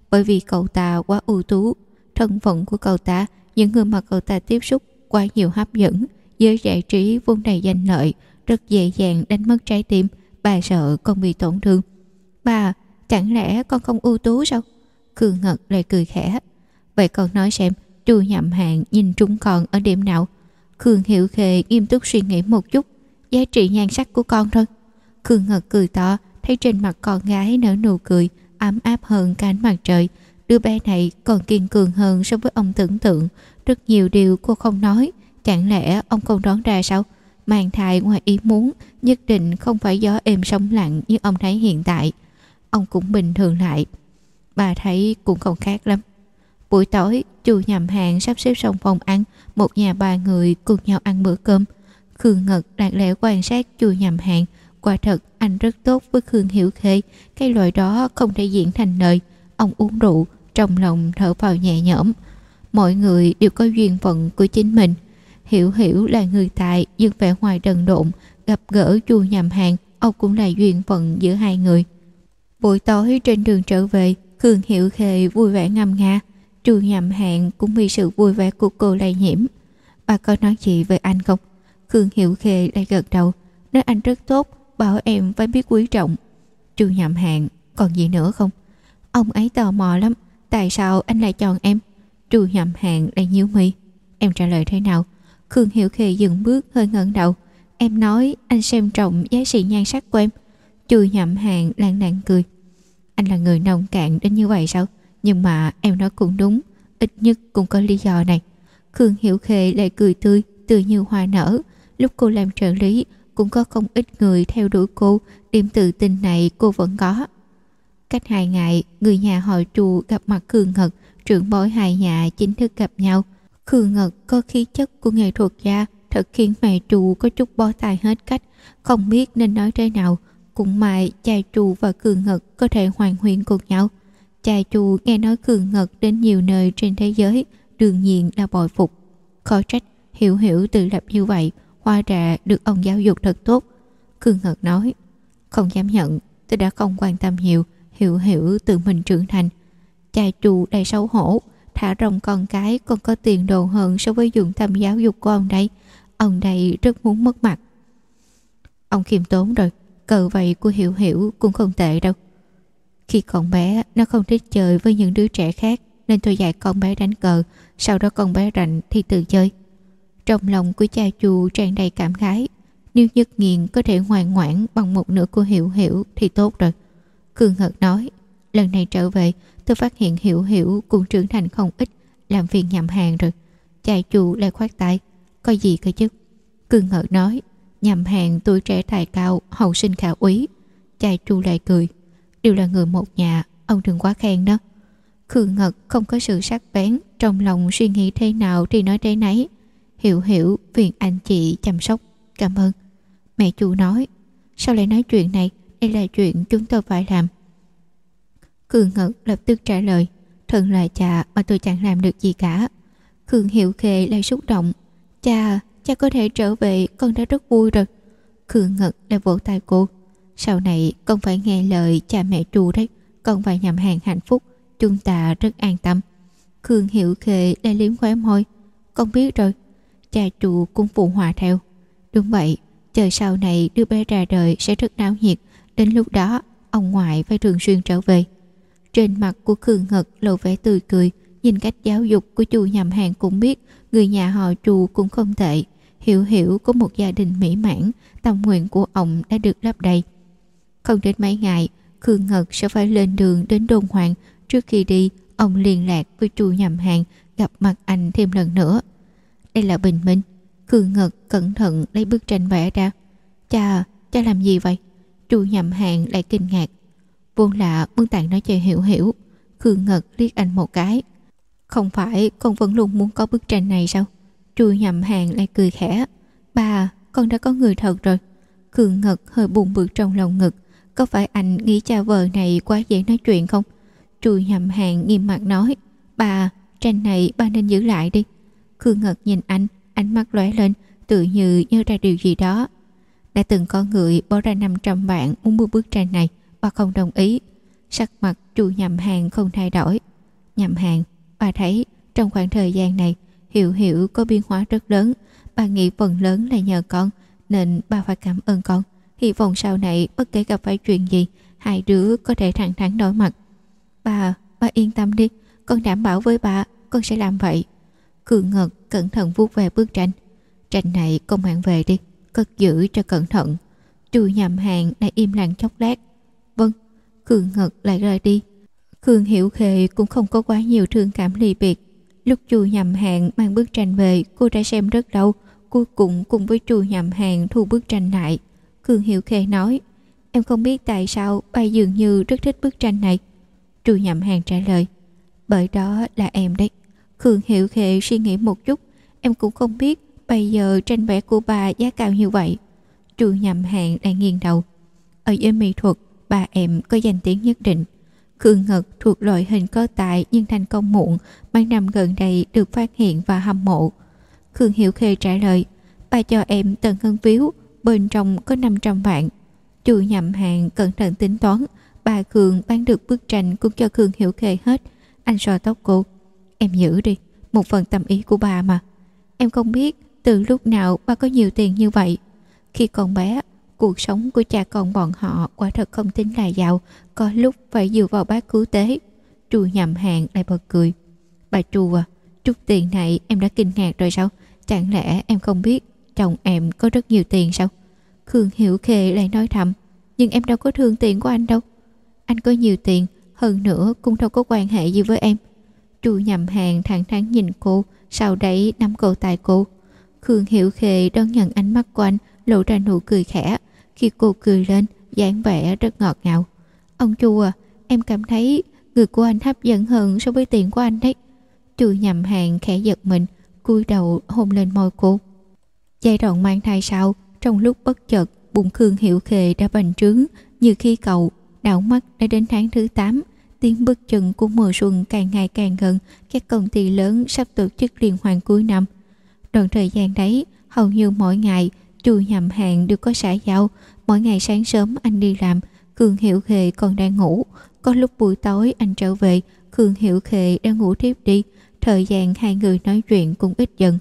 Bởi vì cậu ta quá ưu tú. Thân phận của cậu ta, những người mà cậu ta tiếp xúc quá nhiều hấp dẫn giới giải trí vốn đầy danh lợi, rất dễ dàng đánh mất trái tim, bà sợ con bị tổn thương. Bà, chẳng lẽ con không ưu tú sao? Khương ngật lại cười khẽ. Vậy con nói xem, chu nhậm hạng nhìn trúng con ở điểm nào? Khương hiệu khề nghiêm túc suy nghĩ một chút. Giá trị nhan sắc của con thôi. Khương ngật cười to, thấy trên mặt con gái nở nụ cười, ấm áp hơn cả ánh mặt trời. Đứa bé này còn kiên cường hơn so với ông tưởng tượng. Rất nhiều điều cô không nói chẳng lẽ ông không đoán ra sao? Mang thai ngoài ý muốn, nhất định không phải gió êm sóng lặng như ông thấy hiện tại. Ông cũng bình thường lại. Bà thấy cũng không khác lắm. Buổi tối, chu nhầm hàng sắp xếp xong phòng ăn, một nhà ba người cùng nhau ăn bữa cơm. Khương ngật lặng lẽ quan sát chu nhầm hàng quả thật, anh rất tốt với khương hiểu khê. Cái loại đó không thể diễn thành lời. Ông uống rượu, trong lòng thở vào nhẹ nhõm. Mọi người đều có duyên phận của chính mình hiểu hiểu là người tài, nhưng vẻ ngoài đần độn, gặp gỡ chu nhầm hàng ông cũng là duyên phận giữa hai người. Buổi tối trên đường trở về, khương hiểu khê vui vẻ ngâm nga chu nhầm hàng cũng vì sự vui vẻ của cô lây nhiễm. Bà có nói gì với anh không? Khương hiểu khê lại gật đầu, nói anh rất tốt, bảo em phải biết quý trọng. Chu nhầm hàng còn gì nữa không? Ông ấy tò mò lắm, tại sao anh lại chọn em? Chu nhầm hàng lại nhíu mi em trả lời thế nào? Khương Hiệu khê dừng bước, hơi ngẩng đầu. Em nói, anh xem trọng giá trị nhan sắc của em. Chùi nhậm hàng lan đàn cười. Anh là người nông cạn đến như vậy sao? Nhưng mà em nói cũng đúng, ít nhất cũng có lý do này. Khương Hiệu khê lại cười tươi tươi như hoa nở. Lúc cô làm trợ lý, cũng có không ít người theo đuổi cô. Điểm tự tin này cô vẫn có. Cách hai ngày, người nhà họ chu gặp mặt khương ngật, trưởng bối hai nhà chính thức gặp nhau. Khương Ngật có khí chất của nghệ thuật gia thật khiến mẹ trù có chút bó tay hết cách, không biết nên nói thế nào. Cũng may cha trù và Khương Ngật có thể hoàn huyền cùng nhau. Cha trù nghe nói Khương Ngật đến nhiều nơi trên thế giới, đương nhiên là bội phục. Khó trách, hiểu hiểu tự lập như vậy, hoa ra được ông giáo dục thật tốt. Khương Ngật nói, không dám nhận, tôi đã không quan tâm nhiều, hiểu hiểu tự mình trưởng thành. Cha trù đầy xấu hổ, thả rồng con cái còn có tiền đồ hơn so với dụng tâm giáo dục của ông đây. Ông đây rất muốn mất mặt. Ông khiêm tốn rồi, cờ vậy của Hiểu Hiểu cũng không tệ đâu. Khi còn bé, nó không thích chơi với những đứa trẻ khác nên tôi dạy con bé đánh cờ, sau đó con bé rảnh thì tự chơi. Trong lòng của cha chu tràn đầy cảm khái, nếu nhất nghiền có thể ngoan ngoãn bằng một nửa của Hiểu Hiểu thì tốt rồi. Cường hợt nói, lần này trở về tôi phát hiện Hiểu Hiểu cũng trưởng thành không ít, làm phiền nhầm hàng rồi. Chạy chu lại khoát tay, có gì cơ chứ? cương ngợ nói, nhầm hàng tuổi trẻ tài cao, hậu sinh khả úy. Chạy chu lại cười, đều là người một nhà, ông đừng quá khen đó. Khương Ngật không có sự sắc bén, trong lòng suy nghĩ thế nào thì nói thế nấy. Hiểu hiểu, phiền anh chị chăm sóc, cảm ơn. Mẹ chu nói, sao lại nói chuyện này, đây là chuyện chúng tôi phải làm. Khương Ngật lập tức trả lời, thần là cha mà tôi chẳng làm được gì cả. Khương Hiệu Khê lại xúc động, cha, cha có thể trở về, con đã rất vui rồi. Khương Ngật lại vỗ tay cô, sau này con phải nghe lời cha mẹ chu đấy, con phải nhầm hàng hạnh phúc, chúng ta rất an tâm. Khương Hiệu Khê lại liếm khóe môi, con biết rồi, cha chu cũng phụ hòa theo. Đúng vậy, chờ sau này đứa bé ra đời sẽ rất náo nhiệt, đến lúc đó ông ngoại phải thường xuyên trở về. Trên mặt của Khương Ngật lộ vẻ tươi cười, nhìn cách giáo dục của chu nhầm hàng cũng biết người nhà họ chu cũng không tệ. Hiểu hiểu có một gia đình mỹ mãn, tâm nguyện của ông đã được lấp đầy. Không đến mấy ngày, Khương Ngật sẽ phải lên đường đến đồn hoàng. Trước khi đi, ông liên lạc với chu nhầm hàng gặp mặt anh thêm lần nữa. Đây là Bình Minh. Khương Ngật cẩn thận lấy bức tranh vẽ ra. Cha, cha làm gì vậy? Chu nhầm hàng lại kinh ngạc. Vốn là muốn Tạng nói cho hiểu hiểu. Khương Ngật liếc anh một cái. Không phải con vẫn luôn muốn có bức tranh này sao? Chu nhầm hàng lại cười khẽ. Bà, con đã có người thật rồi. Khương Ngật hơi buồn bực trong lòng ngực. Có phải anh nghĩ cha vợ này quá dễ nói chuyện không? Chu nhầm hàng nghiêm mặt nói. Bà, tranh này ba nên giữ lại đi. Khương Ngật nhìn anh, ánh mắt lóe lên, tự như nhớ ra điều gì đó. Đã từng có người bỏ ra 500 vạn muốn mua bức tranh này, bà không đồng ý. Sắc mặt chu nhầm hàng không thay đổi. Nhầm hàng, bà thấy trong khoảng thời gian này, Hiểu Hiểu có biến hóa rất lớn. Bà nghĩ phần lớn là nhờ con, nên bà phải cảm ơn con. Hy vọng sau này bất kể gặp phải chuyện gì, hai đứa có thể thẳng thắn đối mặt. Bà, bà yên tâm đi, con đảm bảo với bà, con sẽ làm vậy. Cường Ngật cẩn thận vuốt về bức tranh. Tranh này con mang về đi, cất giữ cho cẩn thận. Chu nhầm hàng đã im lặng chốc lát. Vâng, Cường Ngật lại rời đi. Khương Hiểu Khê cũng không có quá nhiều thương cảm ly biệt. Lúc chu nhầm hàng mang bức tranh về, cô đã xem rất lâu. Cuối cùng cùng với chu nhầm hàng thu bức tranh lại. Khương Hiểu Khê nói, em không biết tại sao bà dường như rất thích bức tranh này. Chu nhầm hàng trả lời, bởi đó là em đấy. Khương Hiểu Khê suy nghĩ một chút, em cũng không biết bây giờ tranh vẽ của bà giá cao như vậy. Chu nhầm hàng đang nghiêng đầu. Ở giới mỹ thuật, bà em có danh tiếng nhất định. Khương Ngật thuộc loại hình có tài nhưng thành công muộn, mấy năm gần đây được phát hiện và hâm mộ. Khương Hiểu Khê trả lời, bà cho em tần ngân phiếu, bên trong có 500 vạn. Chu nhậm hàng cẩn thận tính toán, bà Khương bán được bức tranh cũng cho Khương Hiểu Khê hết. Anh so tóc cô, em giữ đi, một phần tâm ý của bà mà. Em không biết từ lúc nào bà có nhiều tiền như vậy. Khi còn bé, cuộc sống của cha con bọn họ quả thật không tính là giàu, có lúc phải dựa vào bác cứu tế. trù nhầm hàng lại bật cười. Bà trù à, chút tiền này em đã kinh ngạc rồi sao? Chẳng lẽ em không biết chồng em có rất nhiều tiền sao? Khương Hiểu Khê lại nói thầm, nhưng em đâu có thương tiền của anh đâu. Anh có nhiều tiền, hơn nữa cũng đâu có quan hệ gì với em. trù nhầm hàng thẳng thắn nhìn cô, sau đấy nắm cổ tay cô. Khương Hiểu Khê đón nhận ánh mắt của anh, lộ ra nụ cười khẽ. Khi cô cười lên, dáng vẻ rất ngọt ngào. Ông Chu à, em cảm thấy người của anh hấp dẫn hơn so với tiền của anh đấy. Chu nhầm hàng khẽ giật mình, cúi đầu hôn lên môi cô giai đoạn mang thai sau trong lúc bất chợt bụng khương hiểu khề đã bành trướng như khi cậu đảo mắt đã đến tháng thứ 8 tiếng bước chân của mùa xuân càng ngày càng gần các công ty lớn sắp tổ chức liên hoan cuối năm đoạn thời gian đấy hầu như mỗi ngày chu nhầm hạn đều có xã giao. Mỗi ngày sáng sớm anh đi làm cường hiệu khề còn đang ngủ. Có lúc buổi tối anh trở về cường hiệu khề đang ngủ tiếp đi. Thời gian hai người nói chuyện cũng ít dần.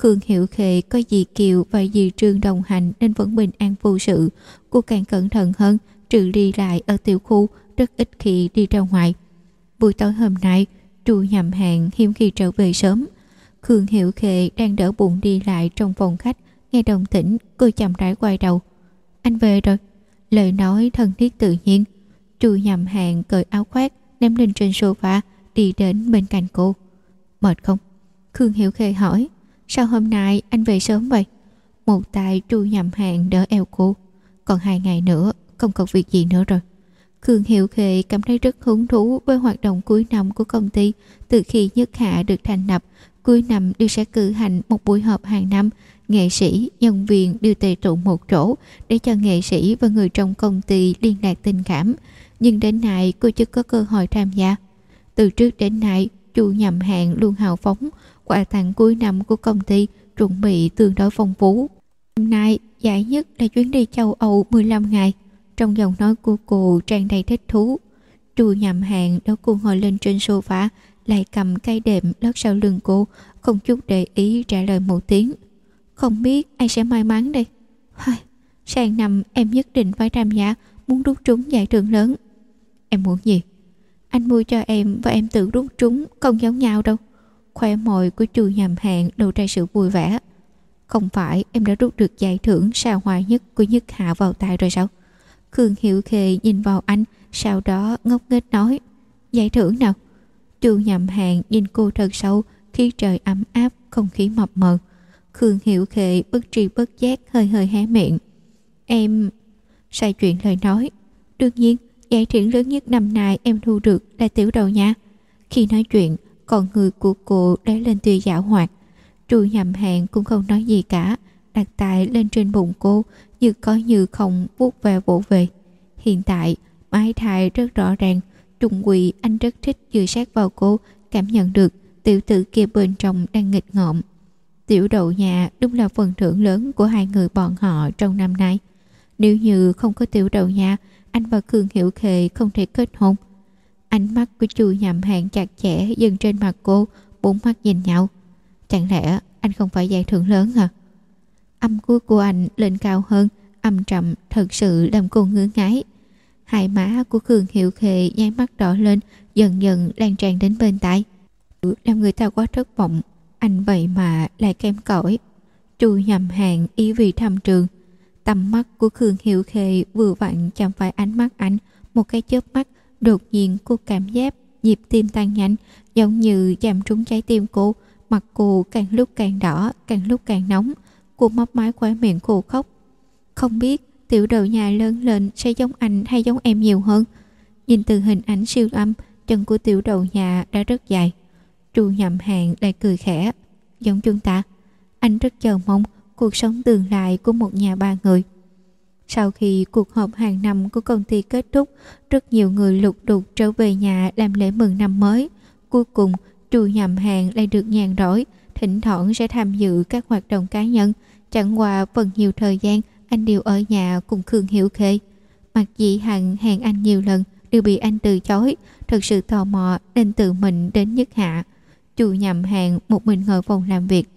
Khương Hiệu Khệ có dì kiều và dì trương đồng hành nên vẫn bình an vô sự. Cô càng cẩn thận hơn, trừ đi lại ở tiểu khu, rất ít khi đi ra ngoài. Buổi tối hôm nay, chu nhầm hàng hiếm khi trở về sớm. Khương Hiệu Khệ đang đỡ bụng đi lại trong phòng khách nghe đồng tĩnh, cô chậm rãi quay đầu. Anh về rồi. Lời nói thân thiết tự nhiên. Chu nhầm hàng cởi áo khoác, ném lên trên sofa, đi đến bên cạnh cô. Mệt không? Khương hiểu khê hỏi. Sao hôm nay anh về sớm vậy? Một tay chu nhầm hàng đỡ eo cô. Còn hai ngày nữa, không còn việc gì nữa rồi. Khương Hiệu Khệ cảm thấy rất hứng thú với hoạt động cuối năm của công ty từ khi Nhất Hạ được thành lập. Cuối năm đều sẽ cử hành một buổi họp hàng năm. Nghệ sĩ, nhân viên đều tề tụ một chỗ để cho nghệ sĩ và người trong công ty liên lạc tình cảm. Nhưng đến nay cô chưa có cơ hội tham gia. Từ trước đến nay, chu nhầm hàng luôn hào phóng. Quà tặng cuối năm của công ty chuẩn bị tương đối phong phú. Hôm nay, giải nhất là chuyến đi châu Âu 15 ngày. Trong giọng nói của cô tràn đầy thích thú. Chu nhầm hàng đó cô ngồi lên trên sofa, lại cầm cây đệm lót sau lưng cô, không chút để ý trả lời một tiếng. Không biết ai sẽ may mắn đây. Hơi, sang năm em nhất định phải tham gia, muốn rút trúng giải thưởng lớn. Em muốn gì? Anh mua cho em và em tự rút trúng, không giống nhau đâu. Khoe mồi của chu nhầm hàng lộ ra sự vui vẻ. Không phải em đã rút được giải thưởng sao hoa nhất của Nhất Hạ vào tay rồi sao? Khương Hiệu Khề nhìn vào anh, sau đó ngốc nghếch nói, giải thưởng nào? Chu nhầm hàng nhìn cô thật sâu, khi trời ấm áp, không khí mập mờ. Khương Hiệu Khệ bất tri bất giác hơi hơi hé miệng. Em... Sai chuyện lời nói. Đương nhiên, giải thưởng lớn nhất năm nay em thu được là tiểu đầu nha. Khi nói chuyện, còn người của cô đã lên tuy dạo hoạt. Trù nhầm hàng cũng không nói gì cả, đặt tay lên trên bụng cô, như có như không vuốt về vỗ về. Hiện tại, mái thai rất rõ ràng, trùng quỷ anh rất thích dựa sát vào cô, cảm nhận được tiểu tử kia bên trong đang nghịch ngợm. Tiểu đậu nhà đúng là phần thưởng lớn của hai người bọn họ trong năm nay. Nếu như không có tiểu đậu nhà, anh và Cường Hiểu Khề không thể kết hôn. Ánh mắt của chu nhầm hàng chặt chẽ dừng trên mặt cô, bốn mắt nhìn nhau. Chẳng lẽ anh không phải giải thưởng lớn à? Âm cuối của anh lên cao hơn, âm trầm thật sự làm cô ngứa ngái. Hai má của Khương Hiệu Khề nháy mắt đỏ lên, dần dần lan tràn đến bên tai. Làm người ta quá thất vọng, anh vậy mà lại kém cỏi. Chu nhầm hàng ý vì thăm trường. Tầm mắt của Khương Hiệu khê vừa vặn chạm phải ánh mắt anh, một cái chớp mắt, đột nhiên cô cảm giác nhịp tim tăng nhanh, giống như chạm trúng trái tim cô, mặt cô càng lúc càng đỏ, càng lúc càng nóng. Cô mấp mái khóe miệng khô khóc. Không biết tiểu đầu nhà lớn lên sẽ giống anh hay giống em nhiều hơn. Nhìn từ hình ảnh siêu âm, chân của tiểu đầu nhà đã rất dài. Chu nhậm hàng lại cười khẽ. Giống chúng ta, anh rất chờ mong cuộc sống tương lai của một nhà ba người. Sau khi cuộc họp hàng năm của công ty kết thúc, rất nhiều người lục đục trở về nhà làm lễ mừng năm mới. Cuối cùng, Chu nhậm hàng lại được nhàn rỗi, thỉnh thoảng sẽ tham dự các hoạt động cá nhân. Chẳng qua phần nhiều thời gian anh đều ở nhà cùng Khương Hiểu Khê. Mặc dị hằng hẹn anh nhiều lần đều bị anh từ chối, thật sự tò mò nên tự mình đến nhất hạ. Chu nhầm hàng một mình ngồi phòng làm việc.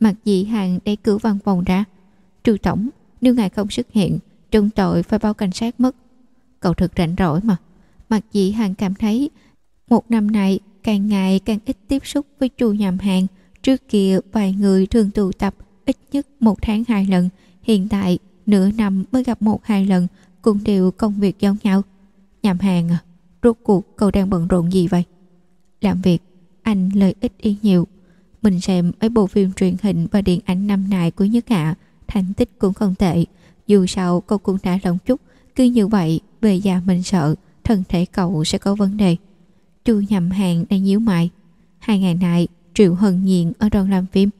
Mặc dị hàng đẩy cửa văn phòng ra. chu tổng, nếu ngài không xuất hiện, trông tội phải báo cảnh sát mất. Cậu thật rảnh rỗi mà. Mặc dị hàng cảm thấy một năm này càng ngày càng ít tiếp xúc với chu nhầm hàng. Trước kia vài người thường tụ tập ít nhất một tháng hai lần. Hiện tại nửa năm mới gặp một hai lần cùng đều công việc giống nhau. Nhầm hàng à, rốt cuộc cậu đang bận rộn gì vậy? Làm việc, anh lợi ít ý nhiều. Mình xem mấy bộ phim truyền hình và điện ảnh năm nay của Nhất Hạ, thành tích cũng không tệ. Dù sao cậu cũng đã lòng chút, cứ như vậy về già mình sợ thân thể cậu sẽ có vấn đề. Chu nhầm hàng đang nhíu mày. Hai ngày nay Triệu Hân Nhiên ở đoàn làm phim.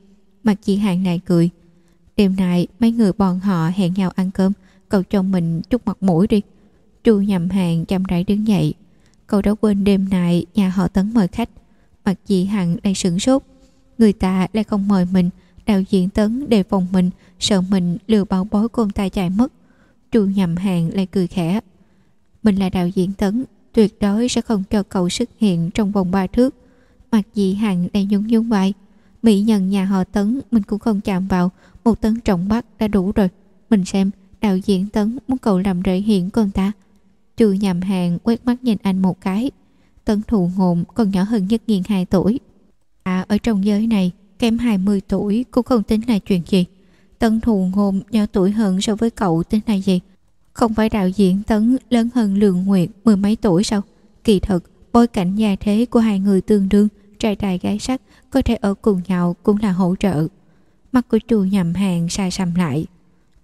Mặt chị Hàng lại cười. Đêm nay mấy người bọn họ hẹn nhau ăn cơm, cậu cho mình chút mặt mũi đi. Chu nhầm hàng chăm rãi đứng dậy. Cậu đã quên đêm nay nhà họ Tấn mời khách. Mặt dị Hằng đang sửng sốt. Người ta lại không mời mình, đạo diễn Tấn đề phòng mình, sợ mình lừa bảo bối cô ta chạy mất. Chu nhầm hàng lại cười khẽ. Mình là đạo diễn Tấn, tuyệt đối sẽ không cho cậu xuất hiện trong vòng ba thước. Mặt dị hằng đang nhún nhún vai. Mỹ nhân nhà họ Tấn mình cũng không chạm vào, một tấn trọng bắt đã đủ rồi. Mình xem, đạo diễn Tấn muốn cậu làm rễ hiện con ta. Chu nhầm hàng quét mắt nhìn anh một cái. Tấn thụ ngộm còn nhỏ hơn nhất nghiên 2 tuổi. À ở trong giới này, kém 20 tuổi cũng không tính là chuyện gì. Tấn thù ngôn nhỏ tuổi hơn so với cậu tính là gì? Không phải đạo diễn Tấn lớn hơn Lương Nguyệt mười mấy tuổi sao? Kỳ thật bối cảnh gia thế của hai người tương đương, trai tài gái sắc, có thể ở cùng nhau cũng là hỗ trợ. Mắt của chù nhầm hàng xa sầm lại.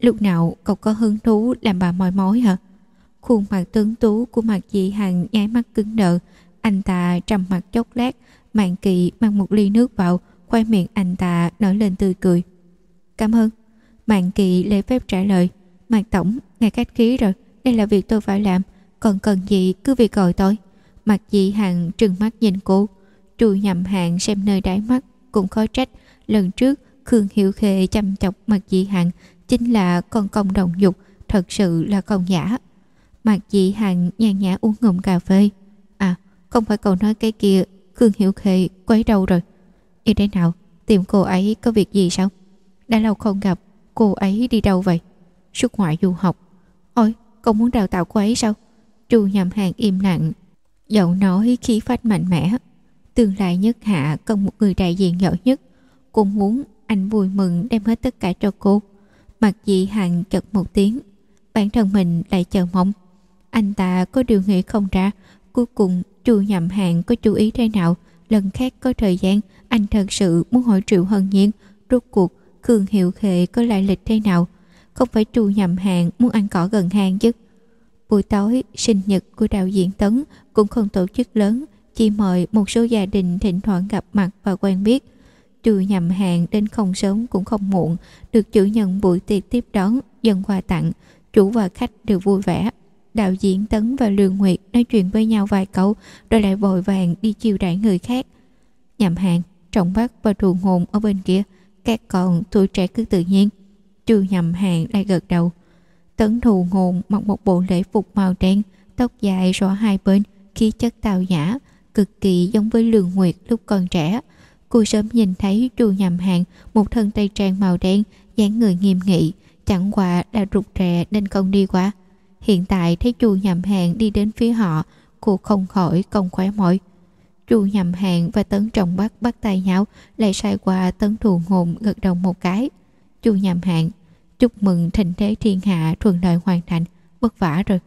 Lúc nào cậu có hứng thú làm bà mỏi mối hả? Khuôn mặt tướng tú của mặt dị hằng nháy mắt cứng đờ. Anh ta trầm mặt chốc lát, mạng kỳ mang một ly nước vào, khoai miệng anh ta nổi lên tươi cười. Cảm ơn. Mạng kỳ lễ phép trả lời. Mạc Tổng, ngài khách khí rồi, đây là việc tôi phải làm, còn cần gì cứ việc gọi tôi. Mặt dị hằng trừng mắt nhìn cô, trùi nhầm hàng xem nơi đáy mắt, cũng khó trách. Lần trước, Khương Hiệu Khê chăm chọc mặt dị hằng chính là con công đồng dục, thật sự là con giả. Mặt dị hằng nhàn nhã uống ngụm cà phê. Không phải cậu nói cái kia, Khương hiểu Khê quấy đâu rồi. Như thế nào, tìm cô ấy có việc gì sao? Đã lâu không gặp, cô ấy đi đâu vậy? xuất ngoại du học. Ôi, cậu muốn đào tạo cô ấy sao? Chu nhầm hàng im lặng, giọng nói khí phách mạnh mẽ. Tương lai nhất hạ cần một người đại diện giỏi nhất. Cô muốn anh vui mừng đem hết tất cả cho cô. Mặc dị hàng chật một tiếng, bản thân mình lại chờ mong. Anh ta có điều nghĩ không ra, cuối cùng chu nhầm hạng có chú ý thế nào. Lần khác có thời gian, anh thật sự muốn hỏi Triệu Hân Nhiên rốt cuộc cường Hiệu Khệ có lại lịch thế nào? Không phải chu nhầm hạng muốn ăn cỏ gần hàng chứ? Buổi tối sinh nhật của đạo diễn tấn cũng không tổ chức lớn chỉ mời một số gia đình thỉnh thoảng gặp mặt và quen biết. Chu nhầm hạng đến không sớm cũng không muộn được chủ nhận buổi tiệc tiếp đón dân quà tặng chủ và khách đều vui vẻ đạo diễn tấn và lương nguyệt nói chuyện với nhau vài câu rồi lại vội vàng đi chiêu đãi người khác nhầm hàng trọng bắc và trù ngôn ở bên kia các con tuổi trẻ cứ tự nhiên chu nhầm hàng lại gật đầu. Tấn thù ngôn mặc một bộ lễ phục màu đen, tóc dài rõ hai bên, khí chất tào nhã, cực kỳ giống với Lương Nguyệt lúc còn trẻ. Cô sớm nhìn thấy chu nhầm hàng, một thân tây trang màu đen, dáng người nghiêm nghị, chẳng qua đã rụt rè nên không đi qua. Hiện tại thấy chu nhầm hàng đi đến phía họ, cô không khỏi cong khóe mỏi. Chu nhầm hàng và tấn trọng bắt bắt tay nhau, lại sai qua tấn thù ngôn gật đầu một cái. Chu nhầm hàng Chúc mừng thịnh thế thiên hạ thuận lợi hoàn thành Vất vả rồi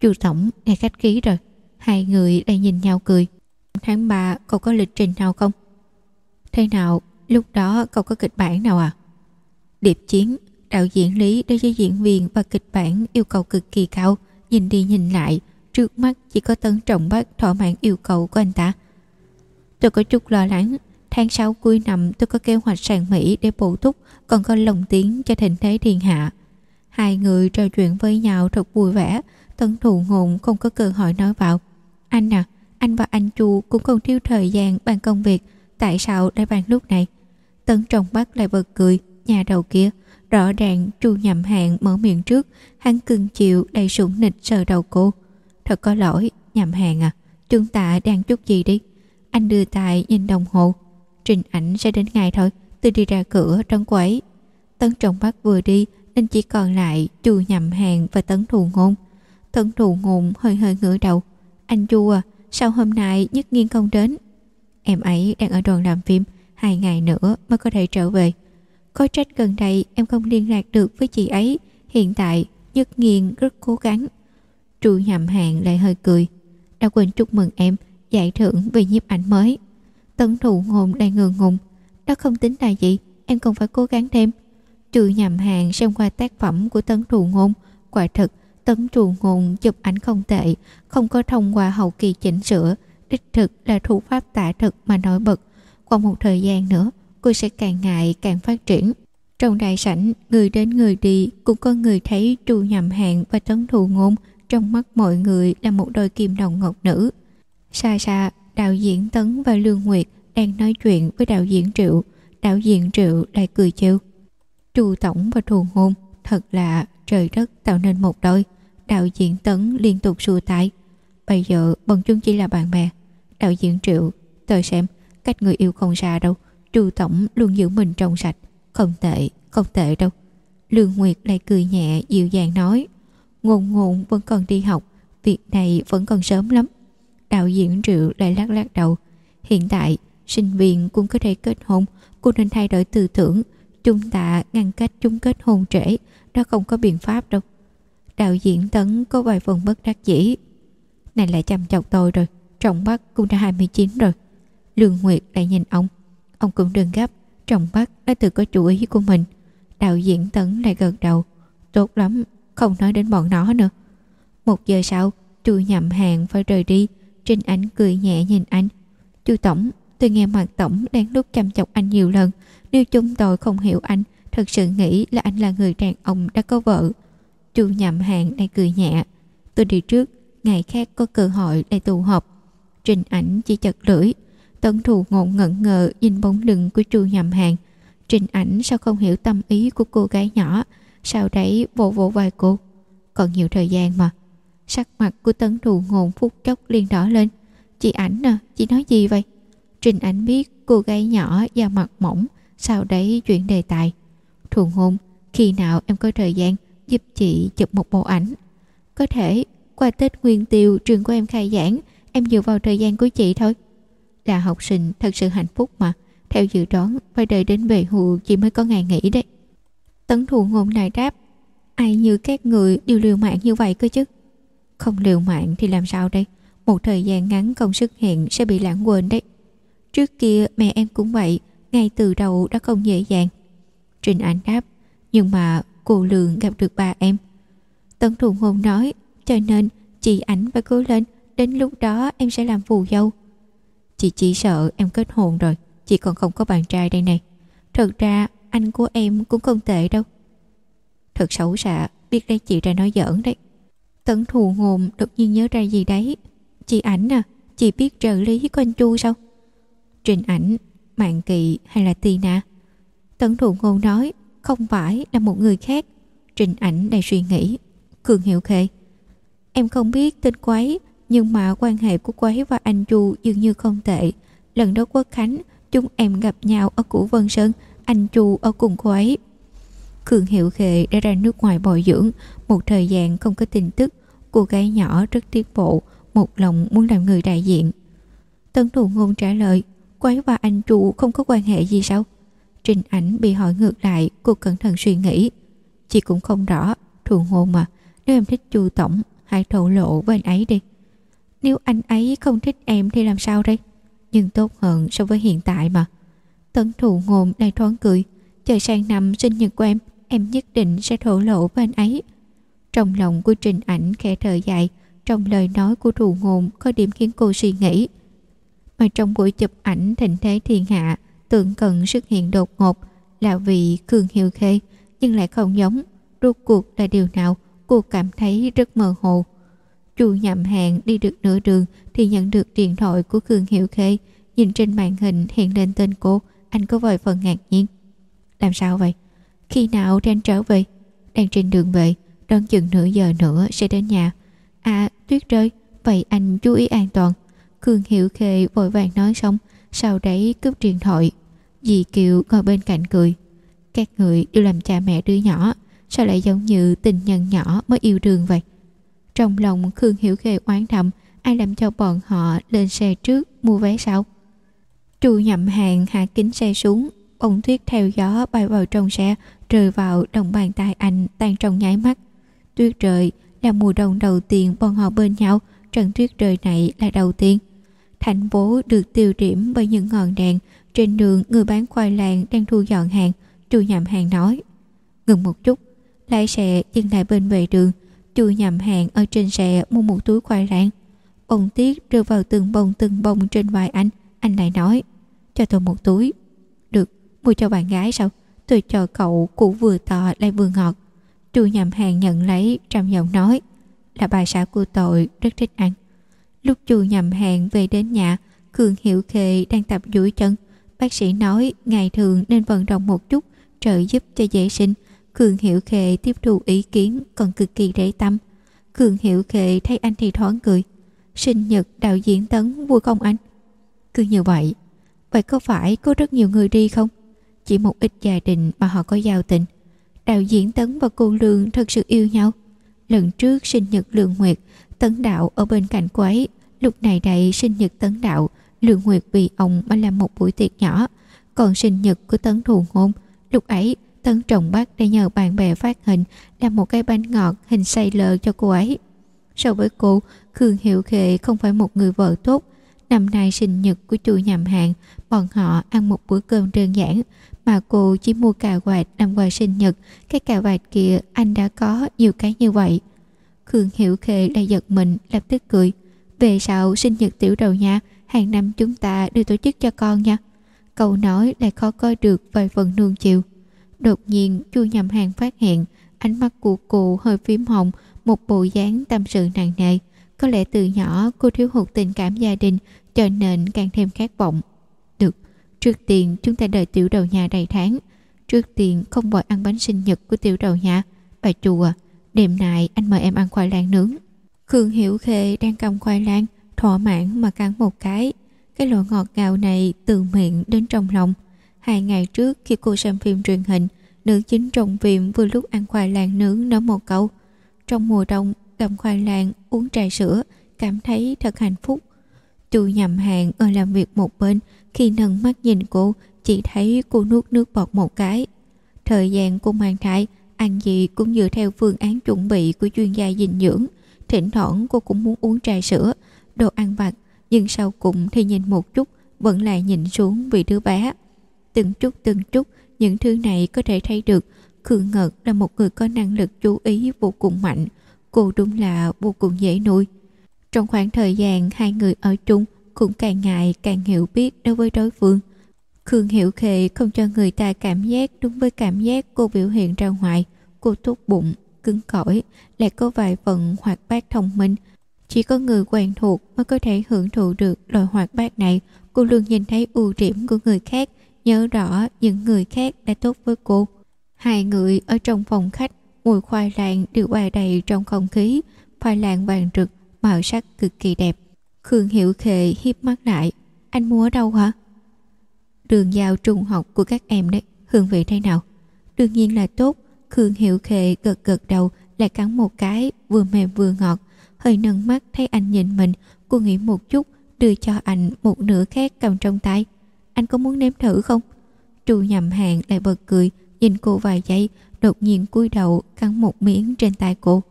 Chu tổng nghe khách khí rồi Hai người lại nhìn nhau cười Tháng 3 cậu có lịch trình nào không? Thế nào lúc đó cậu có kịch bản nào à? Điệp chiến Đạo diễn Lý đối với diễn viên và kịch bản yêu cầu cực kỳ cao Nhìn đi nhìn lại Trước mắt chỉ có tấn trọng Bắc thỏa mãn yêu cầu của anh ta Tôi có chút lo lắng Tháng 6 cuối năm tôi có kế hoạch sang Mỹ để bổ túc còn có lồng tiếng cho thịnh thế thiên hạ. Hai người trò chuyện với nhau thật vui vẻ, tấn Thụ ngôn không có cơ hội nói vào. Anh à, anh và anh Chu cũng không thiếu thời gian bàn công việc, tại sao lại bàn lúc này? Tấn trọng bắt lại bật cười, nhà đầu kia, rõ ràng Chu nhầm hàng mở miệng trước, hắn cưng chịu đầy sủng nịch sờ đầu cô. Thật có lỗi, nhầm hàng à, chúng ta đang chút gì đi? Anh đưa tài nhìn đồng hồ, trình ảnh sẽ đến ngày thôi. Tôi đi ra cửa trong quấy Tấn trọng bắc vừa đi Nên chỉ còn lại chu nhầm hàng và tấn thù ngôn Tấn thù ngôn hơi hơi ngửa đầu Anh chu à Sao hôm nay nhất nghiên không đến Em ấy đang ở đoàn làm phim Hai ngày nữa mới có thể trở về có trách gần đây em không liên lạc được với chị ấy. Hiện tại, nhất nghiên rất cố gắng. Trụ nhầm hàng lại hơi cười. Đã quên chúc mừng em, Giải thưởng về nhiếp ảnh mới. Tấn thụ ngôn đang ngừng ngùng. Đó không tính là gì, Em còn phải cố gắng thêm. Trừ nhầm hàng xem qua tác phẩm của Tấn Trù Ngôn. Quả thực Tấn Trù Ngôn chụp ảnh không tệ, Không có thông qua hậu kỳ chỉnh sửa. Đích thực là thủ pháp tả thực mà nổi bật. Qua một thời gian nữa cô sẽ càng ngại càng phát triển. Trong đại sảnh, người đến người đi, cũng có người thấy chu nhầm hạng và tấn thù ngôn. Trong mắt mọi người là một đôi kim đồng ngọc nữ. Xa xa, đạo diễn tấn và lương nguyệt đang nói chuyện với đạo diễn triệu. Đạo diễn triệu lại cười trêu. Chu tổng và thù ngôn, thật là trời đất tạo nên một đôi. Đạo diễn tấn liên tục xua tay. Bây giờ, bọn chúng chỉ là bạn bè. Đạo diễn triệu tôi xem, cách người yêu không xa đâu trù tổng luôn giữ mình trong sạch. Không tệ không tệ đâu. Lương nguyệt lại cười nhẹ, dịu dàng nói, ngôn ngôn vẫn còn đi học, việc này vẫn còn sớm lắm. Đạo diễn triệu lại lắc lắc đầu, hiện tại, sinh viên cũng có thể kết hôn, cô nên thay đổi tư tưởng. Chúng ta ngăn cách chúng kết hôn trễ, đó không có biện pháp đâu. Đạo diễn tấn có vài phần bất đắc dĩ, này lại chăm chọc tôi rồi, trọng bắc cũng đã 29 rồi. Lương nguyệt lại nhìn ông ông cũng đừng gấp. Trong mắt đã tự có chủ ý của mình. Đạo diễn tấn lại gật đầu. Tốt lắm, không nói đến bọn nó nữa. Một giờ sau, chu nhậm hàng phải rời đi. Trinh ánh cười nhẹ nhìn anh. Chu tổng, tôi nghe mặt tổng đang lúc chăm chọc anh nhiều lần. Nếu chúng tôi không hiểu anh, thật sự nghĩ là anh là người đàn ông đã có vợ. Chu nhậm hàng đang cười nhẹ. Tôi đi trước, ngày khác có cơ hội để tụ họp. Trình ảnh chỉ chật lưỡi tấn thù ngộn ngẩn ngờ nhìn bóng lưng của chu nhầm hàng. Trình ảnh sao không hiểu tâm ý của cô gái nhỏ, sao đấy vỗ vỗ vai cô. Còn nhiều thời gian mà. Sắc mặt của tấn thù ngộn phút chốc liền đỏ lên. Chị ảnh à chị nói gì vậy? Trình ảnh biết cô gái nhỏ da mặt mỏng, sao đấy chuyển đề tài. Thù ngôn, khi nào em có thời gian giúp chị chụp một bộ ảnh? Có thể, qua tết nguyên tiêu trường của em khai giảng, em dựa vào thời gian của chị thôi là học sinh thật sự hạnh phúc mà. Theo dự đoán, phải đợi đến về hưu chị mới có ngày nghỉ đấy. Tấn thù ngôn lại đáp, ai như các người đều liều mạng như vậy cơ chứ? Không liều mạng thì làm sao đây? Một thời gian ngắn không xuất hiện sẽ bị lãng quên đấy. Trước kia mẹ em cũng vậy, ngay từ đầu đã không dễ dàng. Trình ảnh đáp, nhưng mà cô lường gặp được ba em. Tấn thù ngôn nói, cho nên chị ảnh phải cố lên, đến lúc đó em sẽ làm phù dâu chị chỉ sợ em kết hôn rồi, chị còn không có bạn trai đây này. Thật ra, anh của em cũng không tệ đâu. Thật xấu xạ biết đây chị ra nói giỡn đấy. Tấn thù ngồm đột nhiên nhớ ra gì đấy. Chị ảnh à chị biết trợ lý của anh chu sao? Trình ảnh, mạng kỳ hay là tina? Tấn thù ngôn nói, không phải là một người khác. Trình ảnh đầy suy nghĩ, cường hiệu khê. Em không biết tên quái nhưng mà quan hệ của Quế và anh chu dường như không tệ. Lần đó quốc khánh, chúng em gặp nhau ở củ vân sơn, anh chu ở cùng cô ấy. Khương Hiệu Khệ đã ra nước ngoài bồi dưỡng. Một thời gian không có tin tức. Cô gái nhỏ rất tiến bộ, Một lòng muốn làm người đại diện. Tân thủ ngôn trả lời, Quế và anh Chu không có quan hệ gì sao? Trình ảnh bị hỏi ngược lại, Cô cẩn thận suy nghĩ. Chị cũng không rõ Thù ngôn mà, Nếu em thích Chu Tổng, Hãy thổ lộ với anh ấy đi. Nếu anh ấy không thích em thì làm sao đây? Nhưng tốt hơn so với hiện tại mà. Tấn thụ ngồm đang thoáng cười. Chờ sang năm sinh nhật của em Em nhất định sẽ thổ lộ với anh ấy. Trong lòng của Trình ảnh khẽ thở dài, Trong lời nói của thù ngôn Có điểm khiến cô suy nghĩ. Mà trong buổi chụp ảnh thịnh thế thiên hạ Tượng cần xuất hiện đột ngột Là vì Cường Hiệu Khê, Nhưng lại không giống. Rốt cuộc là điều nào? Cô cảm thấy rất mơ hồ. Chu nhậm hàng đi được nửa đường Thì nhận được điện thoại của Cường Hiệu Khê. Nhìn trên màn hình hiện lên tên cô, Anh có vài phần ngạc nhiên. Làm sao vậy? Khi nào Ren trở về? Đang trên đường về, Đón chừng nửa giờ nữa sẽ đến nhà. À tuyết rơi, Vậy anh chú ý an toàn. Cường Hiệu Khê vội vàng nói xong, Sau đấy cướp điện thoại. Dì Kiều ngồi bên cạnh cười. Các người đều làm cha mẹ đứa nhỏ, Sao lại giống như tình nhân nhỏ mới yêu đương vậy? Trong lòng Khương Hiểu Khê oán thầm, Ai làm cho bọn họ lên xe trước Mua vé sau? Trù nhậm hàng hạ kính xe xuống, Bông tuyết theo gió bay vào trong xe, Rơi vào đồng bàn tay anh Tan trong nháy mắt. Tuyết rơi là mùa đông đầu tiên bọn họ bên nhau, Trận tuyết rơi này là đầu tiên. Thành phố được tiêu điểm bởi những ngọn đèn, Trên đường người bán khoai lang đang thu dọn hàng Trù nhậm hàng nói, Ngừng một chút, Lái xe dừng lại bên vệ đường Chu nhầm hàng ở trên xe mua một túi khoai lang Bông tiết rơi vào từng bông từng bông trên vai anh Anh lại nói cho tôi một túi. Được, mua cho bạn gái sao? Tôi cho cậu củ vừa to lại vừa ngọt. Chu nhầm hàng nhận lấy trầm giọng nói là bà xã của tội rất thích ăn. Lúc chu nhầm hàng về đến nhà, cường Hiệu Khê đang tập duỗi chân. Bác sĩ nói ngày thường nên vận động một chút trợ giúp cho dễ sinh. Khương Hiểu Khệ tiếp thu ý kiến còn cực kỳ để tâm. Khương Hiểu Khệ thấy anh thì thoáng cười. Sinh nhật đạo diễn Tấn vui không anh? Cứ như vậy. Vậy có phải có rất nhiều người đi không? Chỉ một ít gia đình mà họ có giao tình. Đạo diễn Tấn và cô Lương thật sự yêu nhau. Lần trước sinh nhật Lương Nguyệt, Tấn Đạo ở bên cạnh cô ấy. Lúc này đây sinh nhật Tấn Đạo, Lương Nguyệt vì ông mà làm một buổi tiệc nhỏ. Còn sinh nhật của Tấn Thù Ngôn, lúc ấy Tấn Trọng Bắc đã nhờ bạn bè phát hình làm một cái bánh ngọt hình xây lờ cho cô ấy. So với cô, Khương Hiệu Khệ không phải một người vợ tốt. Năm nay sinh nhật của chu nhầm hạng, bọn họ ăn một bữa cơm đơn giản, mà cô chỉ mua cà vạt làm quà sinh nhật. Cái cà vạt kia anh đã có nhiều cái như vậy. Khương Hiệu Khệ lại giật mình, lập tức cười. Về sau sinh nhật tiểu đầu nha, hàng năm chúng ta đưa tổ chức cho con nha. Câu nói lại khó coi được vài phần nuông chiều. Đột nhiên chu nhầm hàng phát hiện ánh mắt của cụ hơi phím hồng, một bộ dáng tâm sự nặng nề. Có lẽ từ nhỏ cô thiếu hụt tình cảm gia đình cho nên càng thêm khát vọng. Được, trước tiên chúng ta đợi tiểu đầu nhà đầy tháng. Trước tiên không vội ăn bánh sinh nhật của tiểu đầu nhà. Bà chùa, à, đêm nay anh mời em ăn khoai lang nướng. Khương Hiểu Khê đang cầm khoai lang, thỏa mãn mà cắn một cái. Cái loại ngọt ngào này từ miệng đến trong lòng. Hai ngày trước khi cô xem phim truyền hình, nữ chính trong phim vừa lúc ăn khoai lang nướng nói một câu. Trong mùa đông, cầm khoai lang, uống trà sữa, cảm thấy thật hạnh phúc. Chu nhầm hàng ở làm việc một bên, khi nâng mắt nhìn cô, chỉ thấy cô nuốt nước bọt một cái. Thời gian cô mang thai, ăn gì cũng dựa theo phương án chuẩn bị của chuyên gia dinh dưỡng. Thỉnh thoảng cô cũng muốn uống trà sữa, đồ ăn vặt, nhưng sau cùng thì nhìn một chút, vẫn lại nhìn xuống vì đứa bé. Từng chút từng chút, những thứ này có thể thấy được Khương Ngật là một người có năng lực chú ý vô cùng mạnh. Cô đúng là vô cùng dễ nuôi. Trong khoảng thời gian hai người ở chung cũng càng ngại càng hiểu biết đối với đối phương. Khương Hiểu Khệ không cho người ta cảm giác đúng với cảm giác cô biểu hiện ra ngoài. Cô tốt bụng, cứng cỏi, lại có vài phần hoạt bát thông minh. Chỉ có người quen thuộc mới có thể hưởng thụ được loại hoạt bát này. Cô luôn nhìn thấy ưu điểm của người khác nhớ rõ những người khác đã tốt với cô. Hai người ở trong phòng khách, mùi khoai lang đều hòa đầy trong không khí, khoai lang vàng rực, màu sắc cực kỳ đẹp. Khương hiệu Khệ hiếp mắt lại, anh mua ở đâu hả? Đường giao trung học của các em đấy, hương vị thế nào? Đương nhiên là tốt, Khương hiệu Khệ gật gật đầu lại cắn một cái, vừa mềm vừa ngọt. Hơi nâng mắt thấy anh nhìn mình, cô nghĩ một chút, đưa cho anh một nửa khác cầm trong tay anh có muốn nếm thử không? Trù nhầm hàng lại bật cười, nhìn cô vài giây, đột nhiên cúi đầu cắn một miếng trên tay cô.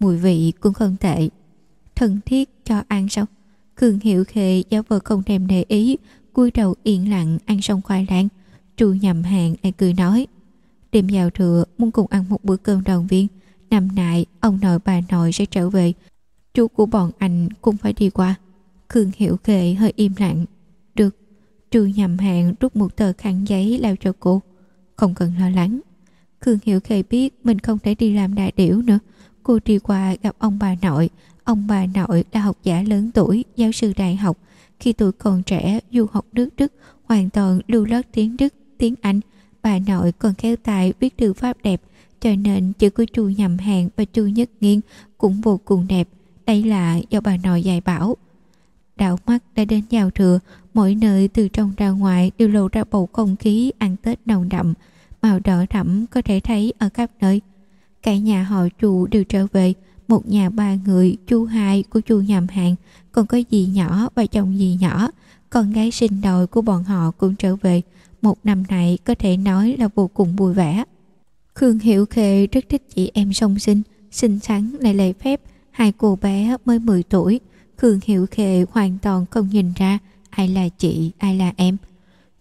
Mùi vị cũng không tệ. Thân thiết cho ăn sao? Khương hiệu khề giáo vợ không thèm để ý, cúi đầu yên lặng ăn xong khoai lang. Trù nhầm hàng lại cười nói, đêm giao thừa, muốn cùng ăn một bữa cơm đoàn viên. Năm nay, ông nội bà nội sẽ trở về. Chú của bọn anh cũng phải đi qua. Khương hiểu khệ hơi im lặng Trương nhầm hạng rút một tờ khăn giấy lao cho cô. Không cần lo lắng. Khương Hiểu Khê biết mình không thể đi làm đại điểu nữa. Cô đi qua gặp ông bà nội. Ông bà nội là học giả lớn tuổi, giáo sư đại học. Khi tuổi còn trẻ, du học nước Đức, hoàn toàn lưu lót tiếng Đức, tiếng Anh. Bà nội còn khéo tài viết thư pháp đẹp, cho nên chữ của chu nhầm hàng và chu nhất nghiên cũng vô cùng đẹp. Đây là do bà nội dạy bảo. Đạo mắt đã đến giao thừa, mỗi nơi từ trong ra ngoài đều lộ ra bầu không khí ăn Tết nồng đậm, màu đỏ thẫm có thể thấy ở khắp nơi. Cả nhà họ chu đều trở về, một nhà ba người, chu hai của chu nhầm hàng, còn có dì nhỏ và chồng dì nhỏ, con gái sinh đôi của bọn họ cũng trở về. Một năm này có thể nói là vô cùng vui vẻ. Khương Hiểu Khê rất thích chị em song sinh, xinh xắn lại lệ phép, hai cô bé mới 10 tuổi, Khương Hiểu Khê hoàn toàn không nhìn ra ai là chị, ai là em.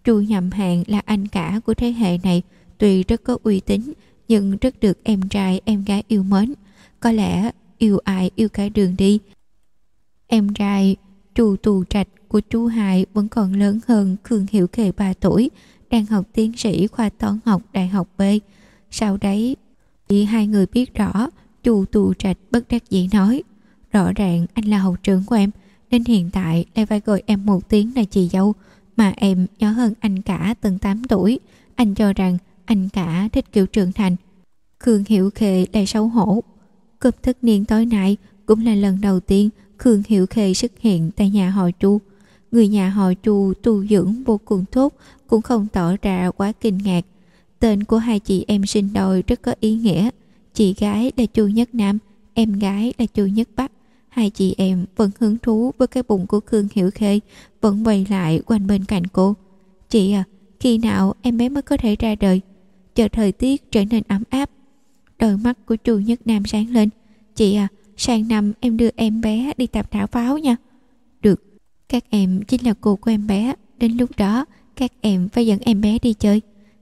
Chu Nhậm hạng là anh cả của thế hệ này, tuy rất có uy tín, nhưng rất được em trai, em gái yêu mến. Có lẽ yêu ai yêu cả đường đi. Em trai Chu Tù Trạch của chú Hải vẫn còn lớn hơn Khương Hiểu kề 3 tuổi, đang học tiến sĩ khoa toán học Đại học B. Sau đấy, bị hai người biết rõ, chu tù trạch bất đắc dĩ nói. Rõ ràng anh là hậu trưởng của em, nên hiện tại lại phải gọi em một tiếng là chị dâu, mà em nhỏ hơn anh cả từng 8 tuổi. Anh cho rằng anh cả thích kiểu trưởng thành. Khương Hiểu Khê lại xấu hổ. Cụp thất niên tối nay cũng là lần đầu tiên Khương Hiểu Khê xuất hiện tại nhà họ Chu. Người nhà họ Chu tu dưỡng vô cùng tốt, cũng không tỏ ra quá kinh ngạc. Tên của hai chị em sinh đôi rất có ý nghĩa. Chị gái là Chu Nhất Nam, em gái là Chu Nhất Bắc. Hai chị em vẫn hứng thú với cái bụng của Khương Hiểu Khê, vẫn quay lại quanh bên cạnh cô. Chị à, khi nào em bé mới có thể ra đời? Chờ thời tiết trở nên ấm áp. Đôi mắt của Chu Nhất Nam sáng lên. Chị à, sang năm em đưa em bé đi tập thả pháo nha. Được, các em chính là cô của em bé. Đến lúc đó, các em phải dẫn em bé đi chơi.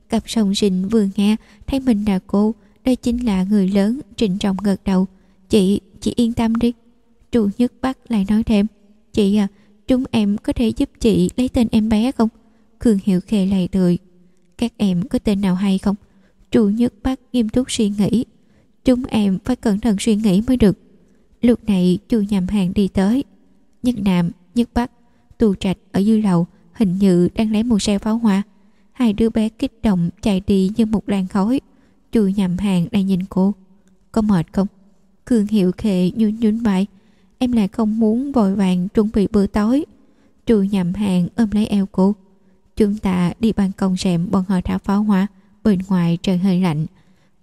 Cặp song sinh vừa nghe, thấy mình là cô, đây chính là người lớn, trình trọng gật đầu. Chị, chị yên tâm đi chu Nhất Bắc lại nói thêm. Chị à, chúng em có thể giúp chị lấy tên em bé không? Khương hiệu Khê lại cười. Các em có tên nào hay không? chu Nhất Bắc nghiêm túc suy nghĩ. Chúng em phải cẩn thận suy nghĩ mới được. Lúc này chu nhầm hàng đi tới. Nhất Nam, Nhất Bắc, tù trạch ở dưới lầu hình như đang lấy một xe pháo hoa. Hai đứa bé kích động chạy đi như một làn khói. Chu nhầm hàng đang nhìn cô. Có mệt không? Khương Hiệu Khệ nhún nhún vai. Em lại không muốn vội vàng chuẩn bị bữa tối. Chu nhầm hàng ôm lấy eo cô. Chúng ta đi ban công rèm bọn họ thả pháo hoa. Bên ngoài trời hơi lạnh.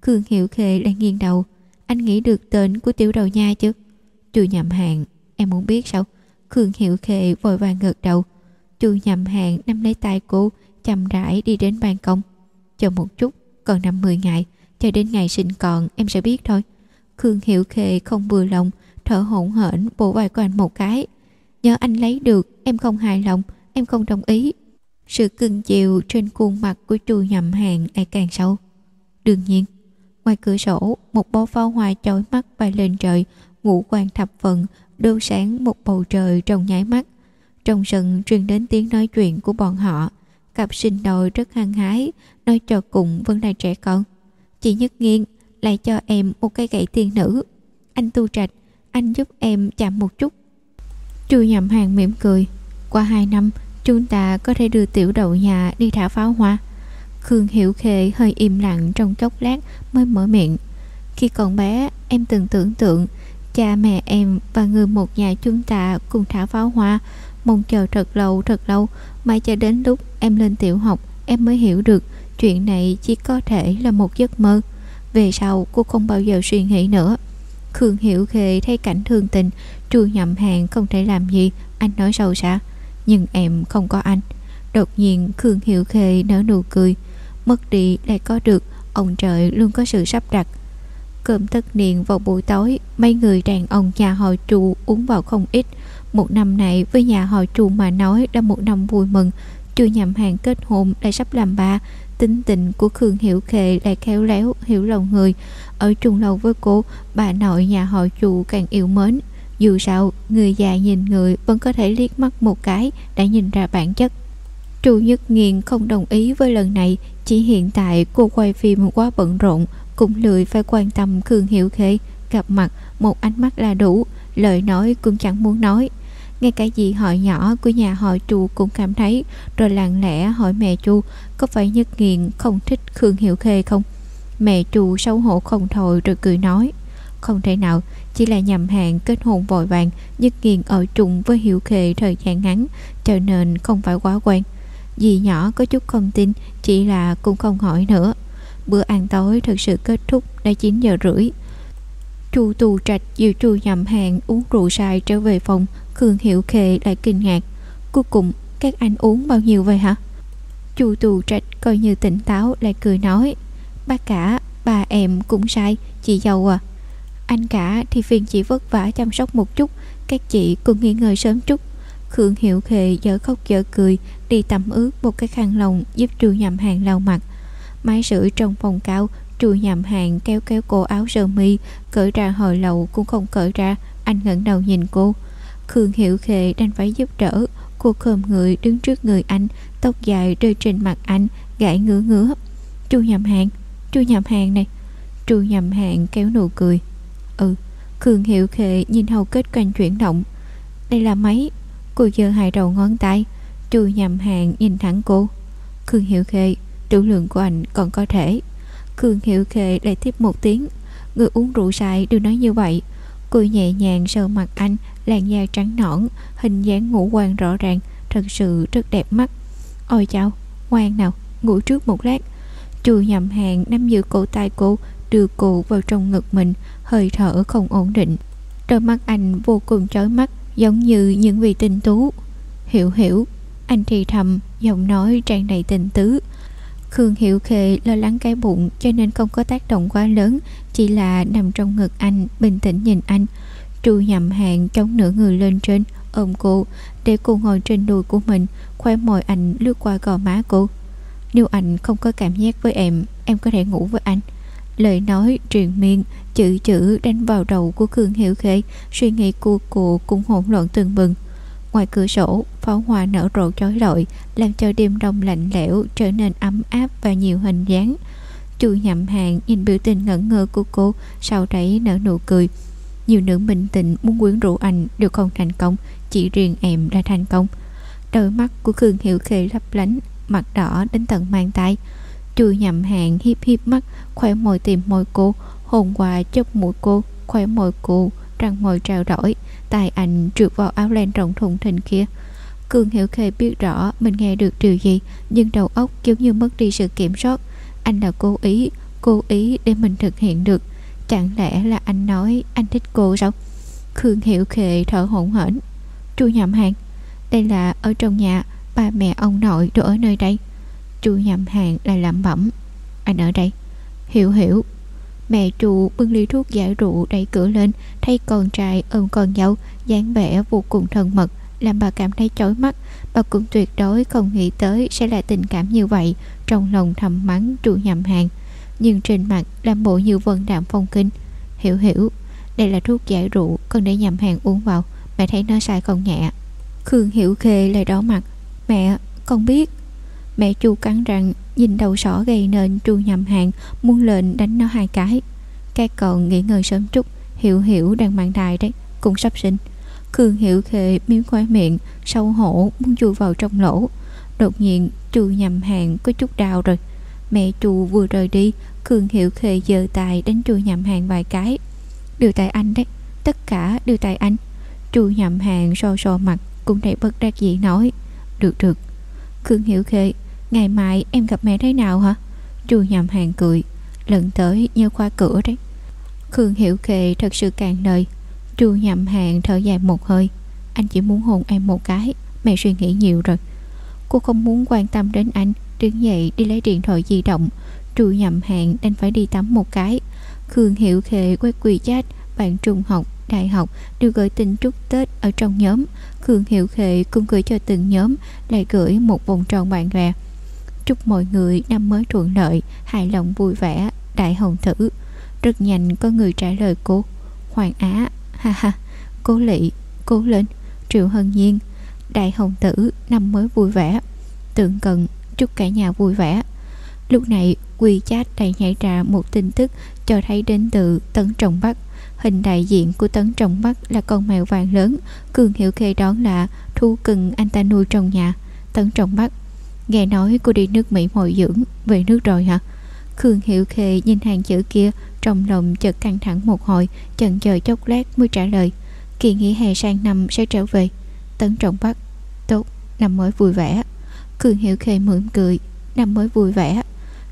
Khương hiểu khê đang nghiêng đầu. Anh nghĩ được tên của tiểu đầu nha chứ? Chu nhầm hàng, em muốn biết sao? Khương hiểu khê vội vàng gật đầu. Chu nhầm hàng nắm lấy tay cô, chậm rãi đi đến ban công. Chờ một chút, còn năm mười ngày, chờ đến ngày sinh còn em sẽ biết thôi. Khương hiểu khê không vừa lòng, thở hổn hển bổ vai của anh một cái. Nhớ anh lấy được, em không hài lòng, em không đồng ý. Sự cưng chiều trên khuôn mặt của chu nhầm hàng lại càng sâu. Đương nhiên, ngoài cửa sổ, một bó pháo hoa chói mắt bay lên trời, ngũ quan thập phận, đô sáng một bầu trời trong nháy mắt. Trong sân truyền đến tiếng nói chuyện của bọn họ. Cặp sinh đôi rất hăng hái, nói cho cùng vẫn là trẻ con. Chị Nhất Nghiên lại cho em một cái gậy tiên nữ. Anh tu trạch, anh giúp em chạm một chút. Chu nhậm hàng mỉm cười. Qua hai năm, chúng ta có thể đưa tiểu đậu nhà đi thả pháo hoa. Khương Hiểu Khê hơi im lặng trong chốc lát mới mở miệng. Khi còn bé, em từng tưởng tượng cha mẹ em và người một nhà chúng ta cùng thả pháo hoa mong chờ thật lâu thật lâu mãi cho đến lúc em lên tiểu học em mới hiểu được chuyện này chỉ có thể là một giấc mơ về sau cô không bao giờ suy nghĩ nữa khương hiểu khê thấy cảnh thương tình, chu nhậm hàng không thể làm gì, anh nói sâu xa. Nhưng em không có anh. Đột nhiên khương hiểu khê nở nụ cười. Mất đi lại có được, ông trời luôn có sự sắp đặt. Cơm tất niên vào buổi tối, mấy người đàn ông nhà họ chu uống vào không ít. Một năm này với nhà họ chu mà nói là một năm vui mừng. Chu nhậm hàng kết hôn lại sắp làm ba tính tình của khương hiểu khệ lại khéo léo hiểu lòng người. Ở chung lâu với cô, bà nội nhà họ chủ càng yêu mến. Dù sao, người già nhìn người vẫn có thể liếc mắt một cái đã nhìn ra bản chất. Chu nhất Nghiên không đồng ý với lần này, chỉ hiện tại cô quay phim quá bận rộn, cũng lười phải quan tâm Khương Hiểu Khê. Gặp mặt, một ánh mắt là đủ, lời nói cũng chẳng muốn nói ngay cả dì họ nhỏ của nhà họ chu cũng cảm thấy rồi lặng lẽ hỏi mẹ chu có phải nhất nghiền không thích khương hiệu khê không? Mẹ chu xấu hổ không thôi rồi cười nói không thể nào chỉ là nhầm hàng kết hôn vội vàng nhất nghiền ở chung với hiệu khê thời gian ngắn cho nên không phải quá quen. Dì nhỏ có chút không tin chỉ là cũng không hỏi nữa. Bữa ăn tối thực sự kết thúc đã 9 giờ rưỡi. Chu tù trạch dìu chu nhầm hàng uống rượu sai trở về phòng, Khương hiệu Khê lại kinh ngạc. Cuối cùng, các anh uống bao nhiêu vậy hả? Chu tù trạch coi như tỉnh táo lại cười nói. Bác cả, bà em cũng sai, chị giàu à. Anh cả thì phiền chị vất vả chăm sóc một chút, các chị cùng nghỉ ngơi sớm chút. Khương hiệu Khê dở khóc dở cười, đi tắm ướt một cái khăn lồng giúp chu nhầm hàng lau mặt. Máy sưởi trong phòng cao Chu nhầm hàng kéo kéo cô áo sơ mi Cởi ra hồi lậu cũng không cởi ra Anh ngẩng đầu nhìn cô Khương Hiểu Khệ đang phải giúp đỡ. Cô khom người, đứng trước người anh, Tóc dài rơi trên mặt anh, Gãi ngứa ngứa. Chu nhầm hàng Chu nhầm hàng này. Chu nhầm hàng kéo nụ cười. Ừ Khương Hiệu Khệ nhìn hầu kết quanh chuyển động. Đây là máy. Cô giơ hai đầu ngón tay. Chu nhầm hàng nhìn thẳng cô. Khương Hiệu Khệ Trữ lượng của anh còn có thể. Khương Hiệu Khệ lại tiếp một tiếng. Người uống rượu sai đều nói như vậy. Cô nhẹ nhàng sờ mặt anh Làn da trắng nõn Hình dáng ngũ quan rõ ràng Thật sự rất đẹp mắt. Ôi chào ngoan nào ngủ trước một lát. Chu nhầm hàng nắm giữ cổ tay cô Đưa cô vào trong ngực mình Hơi thở không ổn định. Đôi mắt anh vô cùng chói mắt Giống như những vị tinh tú. Hiểu hiểu. Anh thì thầm Giọng nói tràn đầy tình tứ. Khương hiểu khê lo lắng cái bụng cho nên không có tác động quá lớn, chỉ là nằm trong ngực anh, bình tĩnh nhìn anh. Chu nhầm hàng chống nửa người lên trên, ôm cô, để cô ngồi trên đùi của mình, khoe môi anh lướt qua gò má cô. Nếu anh không có cảm giác với em, em có thể ngủ với anh. Lời nói truyền miệng, chữ chữ đánh vào đầu của Khương Hiểu Khê suy nghĩ của cô cũng hỗn loạn từng bừng. Ngoài cửa sổ, pháo hoa nở rộ chói lọi, làm cho đêm đông lạnh lẽo trở nên ấm áp và nhiều hình dáng. Chu nhậm hàng nhìn biểu tình ngẩn ngơ của cô, sau đấy nở nụ cười. Nhiều nữ bình tĩnh muốn quyến rũ anh đều không thành công, chỉ riêng em đã thành công. Đôi mắt của Khương Hiểu Khê lấp lánh, mặt đỏ đến tận mang tay. Chu nhầm hàng hiếp hiếp mắt, khoe môi tìm môi cô, hồn qua chớp mũi cô, khoe môi cô, răng môi trao đổi tay anh trượt vào áo len rộng thùng thình kia Cường Hiểu Khê biết rõ mình nghe được điều gì Nhưng đầu óc giống như mất đi sự kiểm soát Anh là cố ý Cố ý để mình thực hiện được Chẳng lẽ là anh nói anh thích cô sao? Khương Hiểu Khê thở hổn hển. Chu nhậm hàng Đây là ở trong nhà, Ba mẹ ông nội đều ở nơi đây. Chu nhậm hàng lại lẩm bẩm. Anh ở đây. Hiểu hiểu, Mẹ chủ bưng ly thuốc giải rượu đẩy cửa lên, Thấy con trai ôm con dâu, dáng vẻ vô cùng thân mật, Làm bà cảm thấy chói mắt. Bà cũng tuyệt đối không nghĩ tới Sẽ là tình cảm như vậy Trong lòng thầm mắng chú nhầm hàng nhưng trên mặt làm bộ như vân đạm phong kinh Hiểu hiểu. Đây là thuốc giải rượu Con để nhầm hàng uống vào. Mẹ thấy nó sai không nhẹ. Khương Hiểu Khê lại đỏ mặt. Mẹ, con biết. Mẹ chu cắn rằng Nhìn đầu sỏ gây nên chu nhầm hàng, Muốn lệnh đánh nó hai cái. Các cậu nghỉ ngơi sớm chút. Hiểu hiểu, đang mang thai đấy. Cũng sắp sinh. Khương hiểu khê miếng khoái miệng Sâu hổ, muốn chui vào trong lỗ. Đột nhiên, chu nhầm hàng có chút đau rồi. Mẹ trù vừa rời đi, Khương hiểu Khề giờ tài đánh trù nhầm hàng vài cái. Đều tại anh đấy, Tất cả đều tại anh. Trù nhầm hàng so so mặt, Cũng đầy bất đắc dĩ nói, Được được. Khương hiểu Khề Ngày mai em gặp mẹ thế nào hả? Trù nhầm hàng cười, Lần tới nhớ khoa cửa đấy. Khương Hiểu Khê thật sự càng lời Trù nhầm hàng thở dài một hơi, Anh chỉ muốn hôn em một cái, Mẹ suy nghĩ nhiều rồi. Cô không muốn quan tâm đến anh Đứng dậy đi lấy điện thoại di động. Trụ nhầm hẹn đành phải đi tắm một cái. Khương Hiểu khệ quét quỳ chat Bạn trung học, đại học Đều gửi tin chúc Tết ở trong nhóm. Khương Hiểu khệ cũng gửi cho từng nhóm Lại gửi một vòng tròn bạn bè. Chúc mọi người năm mới thuận lợi Hài lòng vui vẻ Đại hồng thử. Rất nhanh có người trả lời cô. Hoàng Á Ha ha Cố Lị Cố Lên. Triệu Hân Nhiên Đại hồng tử Năm mới vui vẻ. Tượng cần Chúc cả nhà vui vẻ. Lúc này Quy chat đầy nhảy ra một tin tức Cho thấy đến từ Tấn Trọng Bắc. Hình đại diện của Tấn Trọng Bắc là con mèo vàng lớn Cường hiệu Khê đón là Thu cưng anh ta nuôi trong nhà. Tấn Trọng Bắc Nghe nói cô đi nước Mỹ hồi dưỡng Về nước rồi hả? Khương Hiệu Khê nhìn hàng chữ kia Trong lòng chợt căng thẳng một hồi Chần chờ chốc lát mới trả lời. Kỳ nghỉ hè sang năm sẽ trở về. Tấn trọng Bắc Tốt, năm mới vui vẻ. Khương Hiệu Khê mượn cười, Năm mới vui vẻ.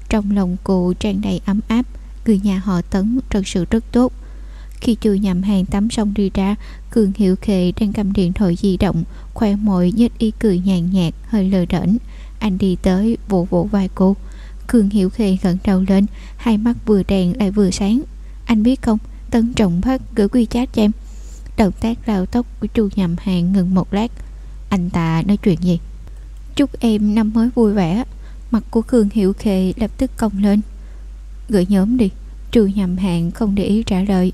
Trong lòng cô tràn đầy ấm áp, Người nhà họ Tấn thật sự rất tốt. Khi chu nhầm hàng tắm xong đi ra Cường Hiệu Khê đang cầm điện thoại di động, Khoe môi nhếch ý cười nhàn nhạt, Hơi lờ đễnh anh đi tới vỗ vỗ vai cô. Cường Hiểu Khê ngẩng đầu lên, Hai mắt vừa đèn lại vừa sáng. Anh biết không, Tấn trọng phát gửi quy chat cho em. Động tác rào tóc của chu nhầm hàng ngừng một lát. Anh ta nói chuyện gì? Chúc em năm mới vui vẻ. Mặt của Khương hiệu Khê lập tức cong lên. Gửi nhóm đi, Trừ nhầm hàng không để ý trả lời.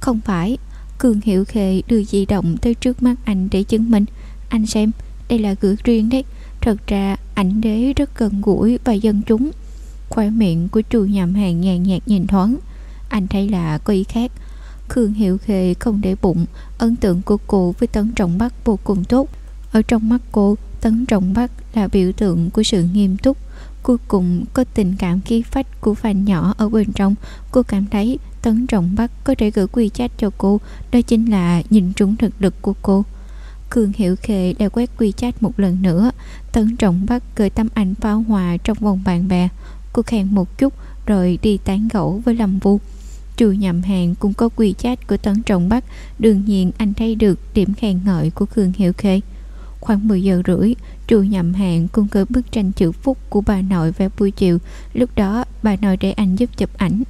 Không phải Cường hiệu Khê đưa di động tới trước mắt anh để chứng minh. Anh xem, đây là gửi riêng đấy. Thật ra, ảnh đế rất gần gũi và dân chúng. Khoai miệng của trù nhầm hàng nhàn nhạt nhìn thoáng. Anh thấy là có ý khác. Khương hiệu khê không để bụng, ấn tượng của cô với tấn trọng bắc vô cùng tốt. Ở trong mắt cô tấn trọng bắc là biểu tượng của sự nghiêm túc. Cuối cùng, có tình cảm khí phách của phàn nhỏ ở bên trong, cô cảm thấy tấn trọng bắc có thể gửi quy trách cho cô, đó chính là nhìn trúng thực lực của cô. Cường Hiểu Khê đã quét quy chat một lần nữa, Tấn Trọng Bắc gửi tấm ảnh pháo hòa trong vòng bạn bè. Cô khen một chút, rồi đi tán gẫu với Lâm Vu. Chu nhậm hàng cũng có quy chat của Tấn Trọng Bắc, Đương nhiên anh thấy được điểm khen ngợi của cường Hiểu Khê. Khoảng 10 giờ rưỡi Trù nhậm hạng cung cơ bức tranh chữ phúc của bà nội vào buổi chiều. Lúc đó, bà nội để anh giúp chụp ảnh.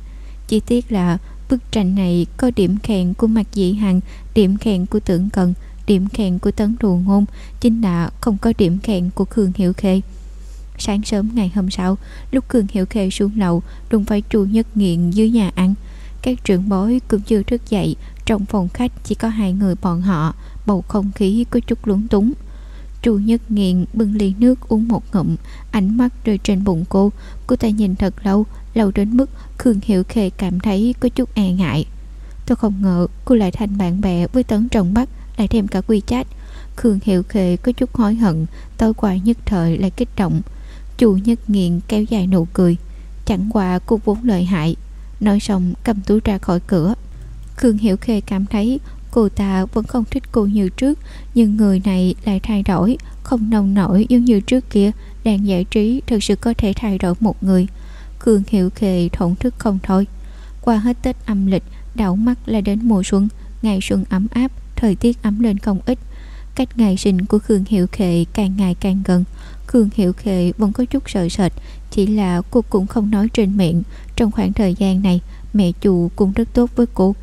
Chi tiết là, bức tranh này có điểm khen của mặt dị Hằng, Điểm khen của Tưởng Cần, Điểm khen của Tấn thù Ngôn, Chính là không có điểm khen của Khương Hiểu Khê. Sáng sớm ngày hôm sau, Lúc Khương Hiểu Khê xuống lầu, Đụng phải chu nhất nghiện dưới nhà ăn. Các trưởng bối cũng chưa thức dậy, Trong phòng khách chỉ có hai người bọn họ, Bầu không khí có chút lúng túng. Chu Nhất Nghiện bưng ly nước uống một ngụm, Ánh mắt rơi trên bụng cô. Cô ta nhìn thật lâu Lâu đến mức Khương Hiểu Khê cảm thấy có chút e ngại. Tôi không ngờ cô lại thành bạn bè với Tấn Trọng Bắc, Lại thêm cả quy chat Khương Hiểu Khê có chút hối hận, Tối qua nhất thời lại kích động. Chu Nhất Nghiện kéo dài nụ cười. Chẳng qua cô vốn lợi hại. Nói xong cầm túi ra khỏi cửa. Khương Hiểu Khê cảm thấy Cô ta vẫn không thích cô như trước, Nhưng người này lại thay đổi, Không nồng nổi giống như trước kia Đàn giải trí, thực sự có thể thay đổi một người. Khương hiệu Khê thổn thức không thôi. Qua hết Tết âm lịch, Đảo mắt là đến mùa xuân, Ngày xuân ấm áp, Thời tiết ấm lên không ít. Cách ngày sinh của Khương hiệu Khê càng ngày càng gần. Khương hiệu Khê vẫn có chút sợ sệt, Chỉ là cô cũng không nói trên miệng. Trong khoảng thời gian này, Mẹ chủ cũng rất tốt với cô.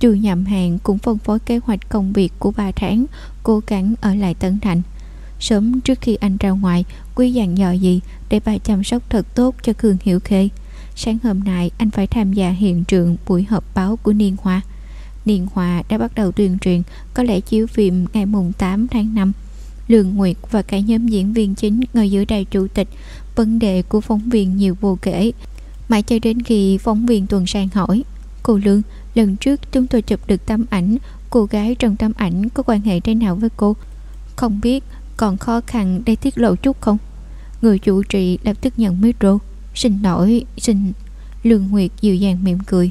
Chu nhậm hàng cũng phân phối kế hoạch công việc của 3 tháng Cố gắng ở lại Tân Thành. Sớm trước khi anh ra ngoài Quý dặn dò gì Để bà chăm sóc thật tốt cho Khương Hiểu Khê. Sáng hôm nay anh phải tham gia hiện trường buổi họp báo của Niên Hoa. Niên Hoa đã bắt đầu tuyên truyền Có lẽ chiếu phim ngày mùng 8 tháng 5 Lương Nguyệt và cả nhóm diễn viên chính ngồi giữa đài chủ tịch Vấn đề của phóng viên nhiều vô kể. Mãi cho đến khi phóng viên tuần sang hỏi Cô Lương, lần trước chúng tôi chụp được tấm ảnh Cô gái trong tấm ảnh có quan hệ thế nào với cô? Không biết còn khó khăn để tiết lộ chút không? Người chủ trì lập tức nhận micro. Xin lỗi, xin. Lương Nguyệt dịu dàng mỉm cười.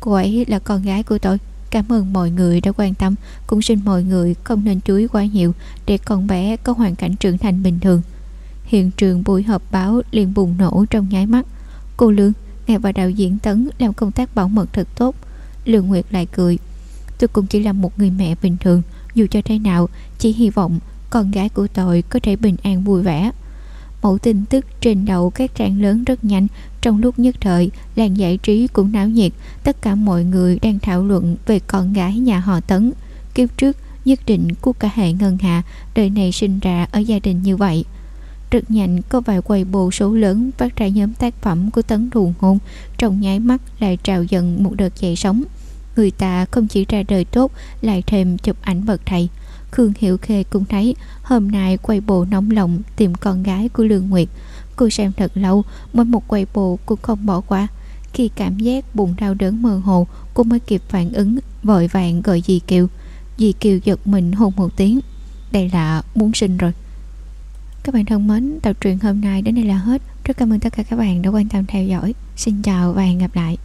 Cô ấy là con gái của tôi. Cảm ơn mọi người đã quan tâm. Cũng xin mọi người không nên chú ý quá nhiều Để con bé có hoàn cảnh trưởng thành bình thường. Hiện trường buổi họp báo liền bùng nổ trong nháy mắt. Cô Lương, ngài và đạo diễn Tấn làm công tác bảo mật thật tốt. Lương Nguyệt lại cười. Tôi cũng chỉ là một người mẹ bình thường, Dù cho thế nào, Chỉ hy vọng con gái của tôi có thể bình an vui vẻ. Mẫu tin tức trên đầu các trang lớn rất nhanh, Trong lúc nhất thời, Làng giải trí cũng náo nhiệt, Tất cả mọi người đang thảo luận Về con gái nhà họ Tấn. Kiếp trước, nhất định của cả hệ ngân hạ Đời này sinh ra ở gia đình như vậy. Rất nhanh, có vài quầy bộ số lớn phát ra nhóm tác phẩm của tấn thù hôn, trong nháy mắt lại trào dần một đợt dậy sóng người ta không chỉ ra đời tốt lại thêm chụp ảnh bậc thầy khương hiểu khê cũng thấy hôm nay quay bộ nóng lòng tìm con gái của lương nguyệt cô xem thật lâu mỗi một quay bộ cũng không bỏ qua khi cảm giác bụng đau đớn mơ hồ cô mới kịp phản ứng vội vàng gọi dì kiều dì kiều giật mình hôn một tiếng đây là muốn sinh rồi các bạn thân mến, tập truyện hôm nay đến đây là hết. Rất cảm ơn tất cả các bạn đã quan tâm theo dõi. Xin chào và hẹn gặp lại.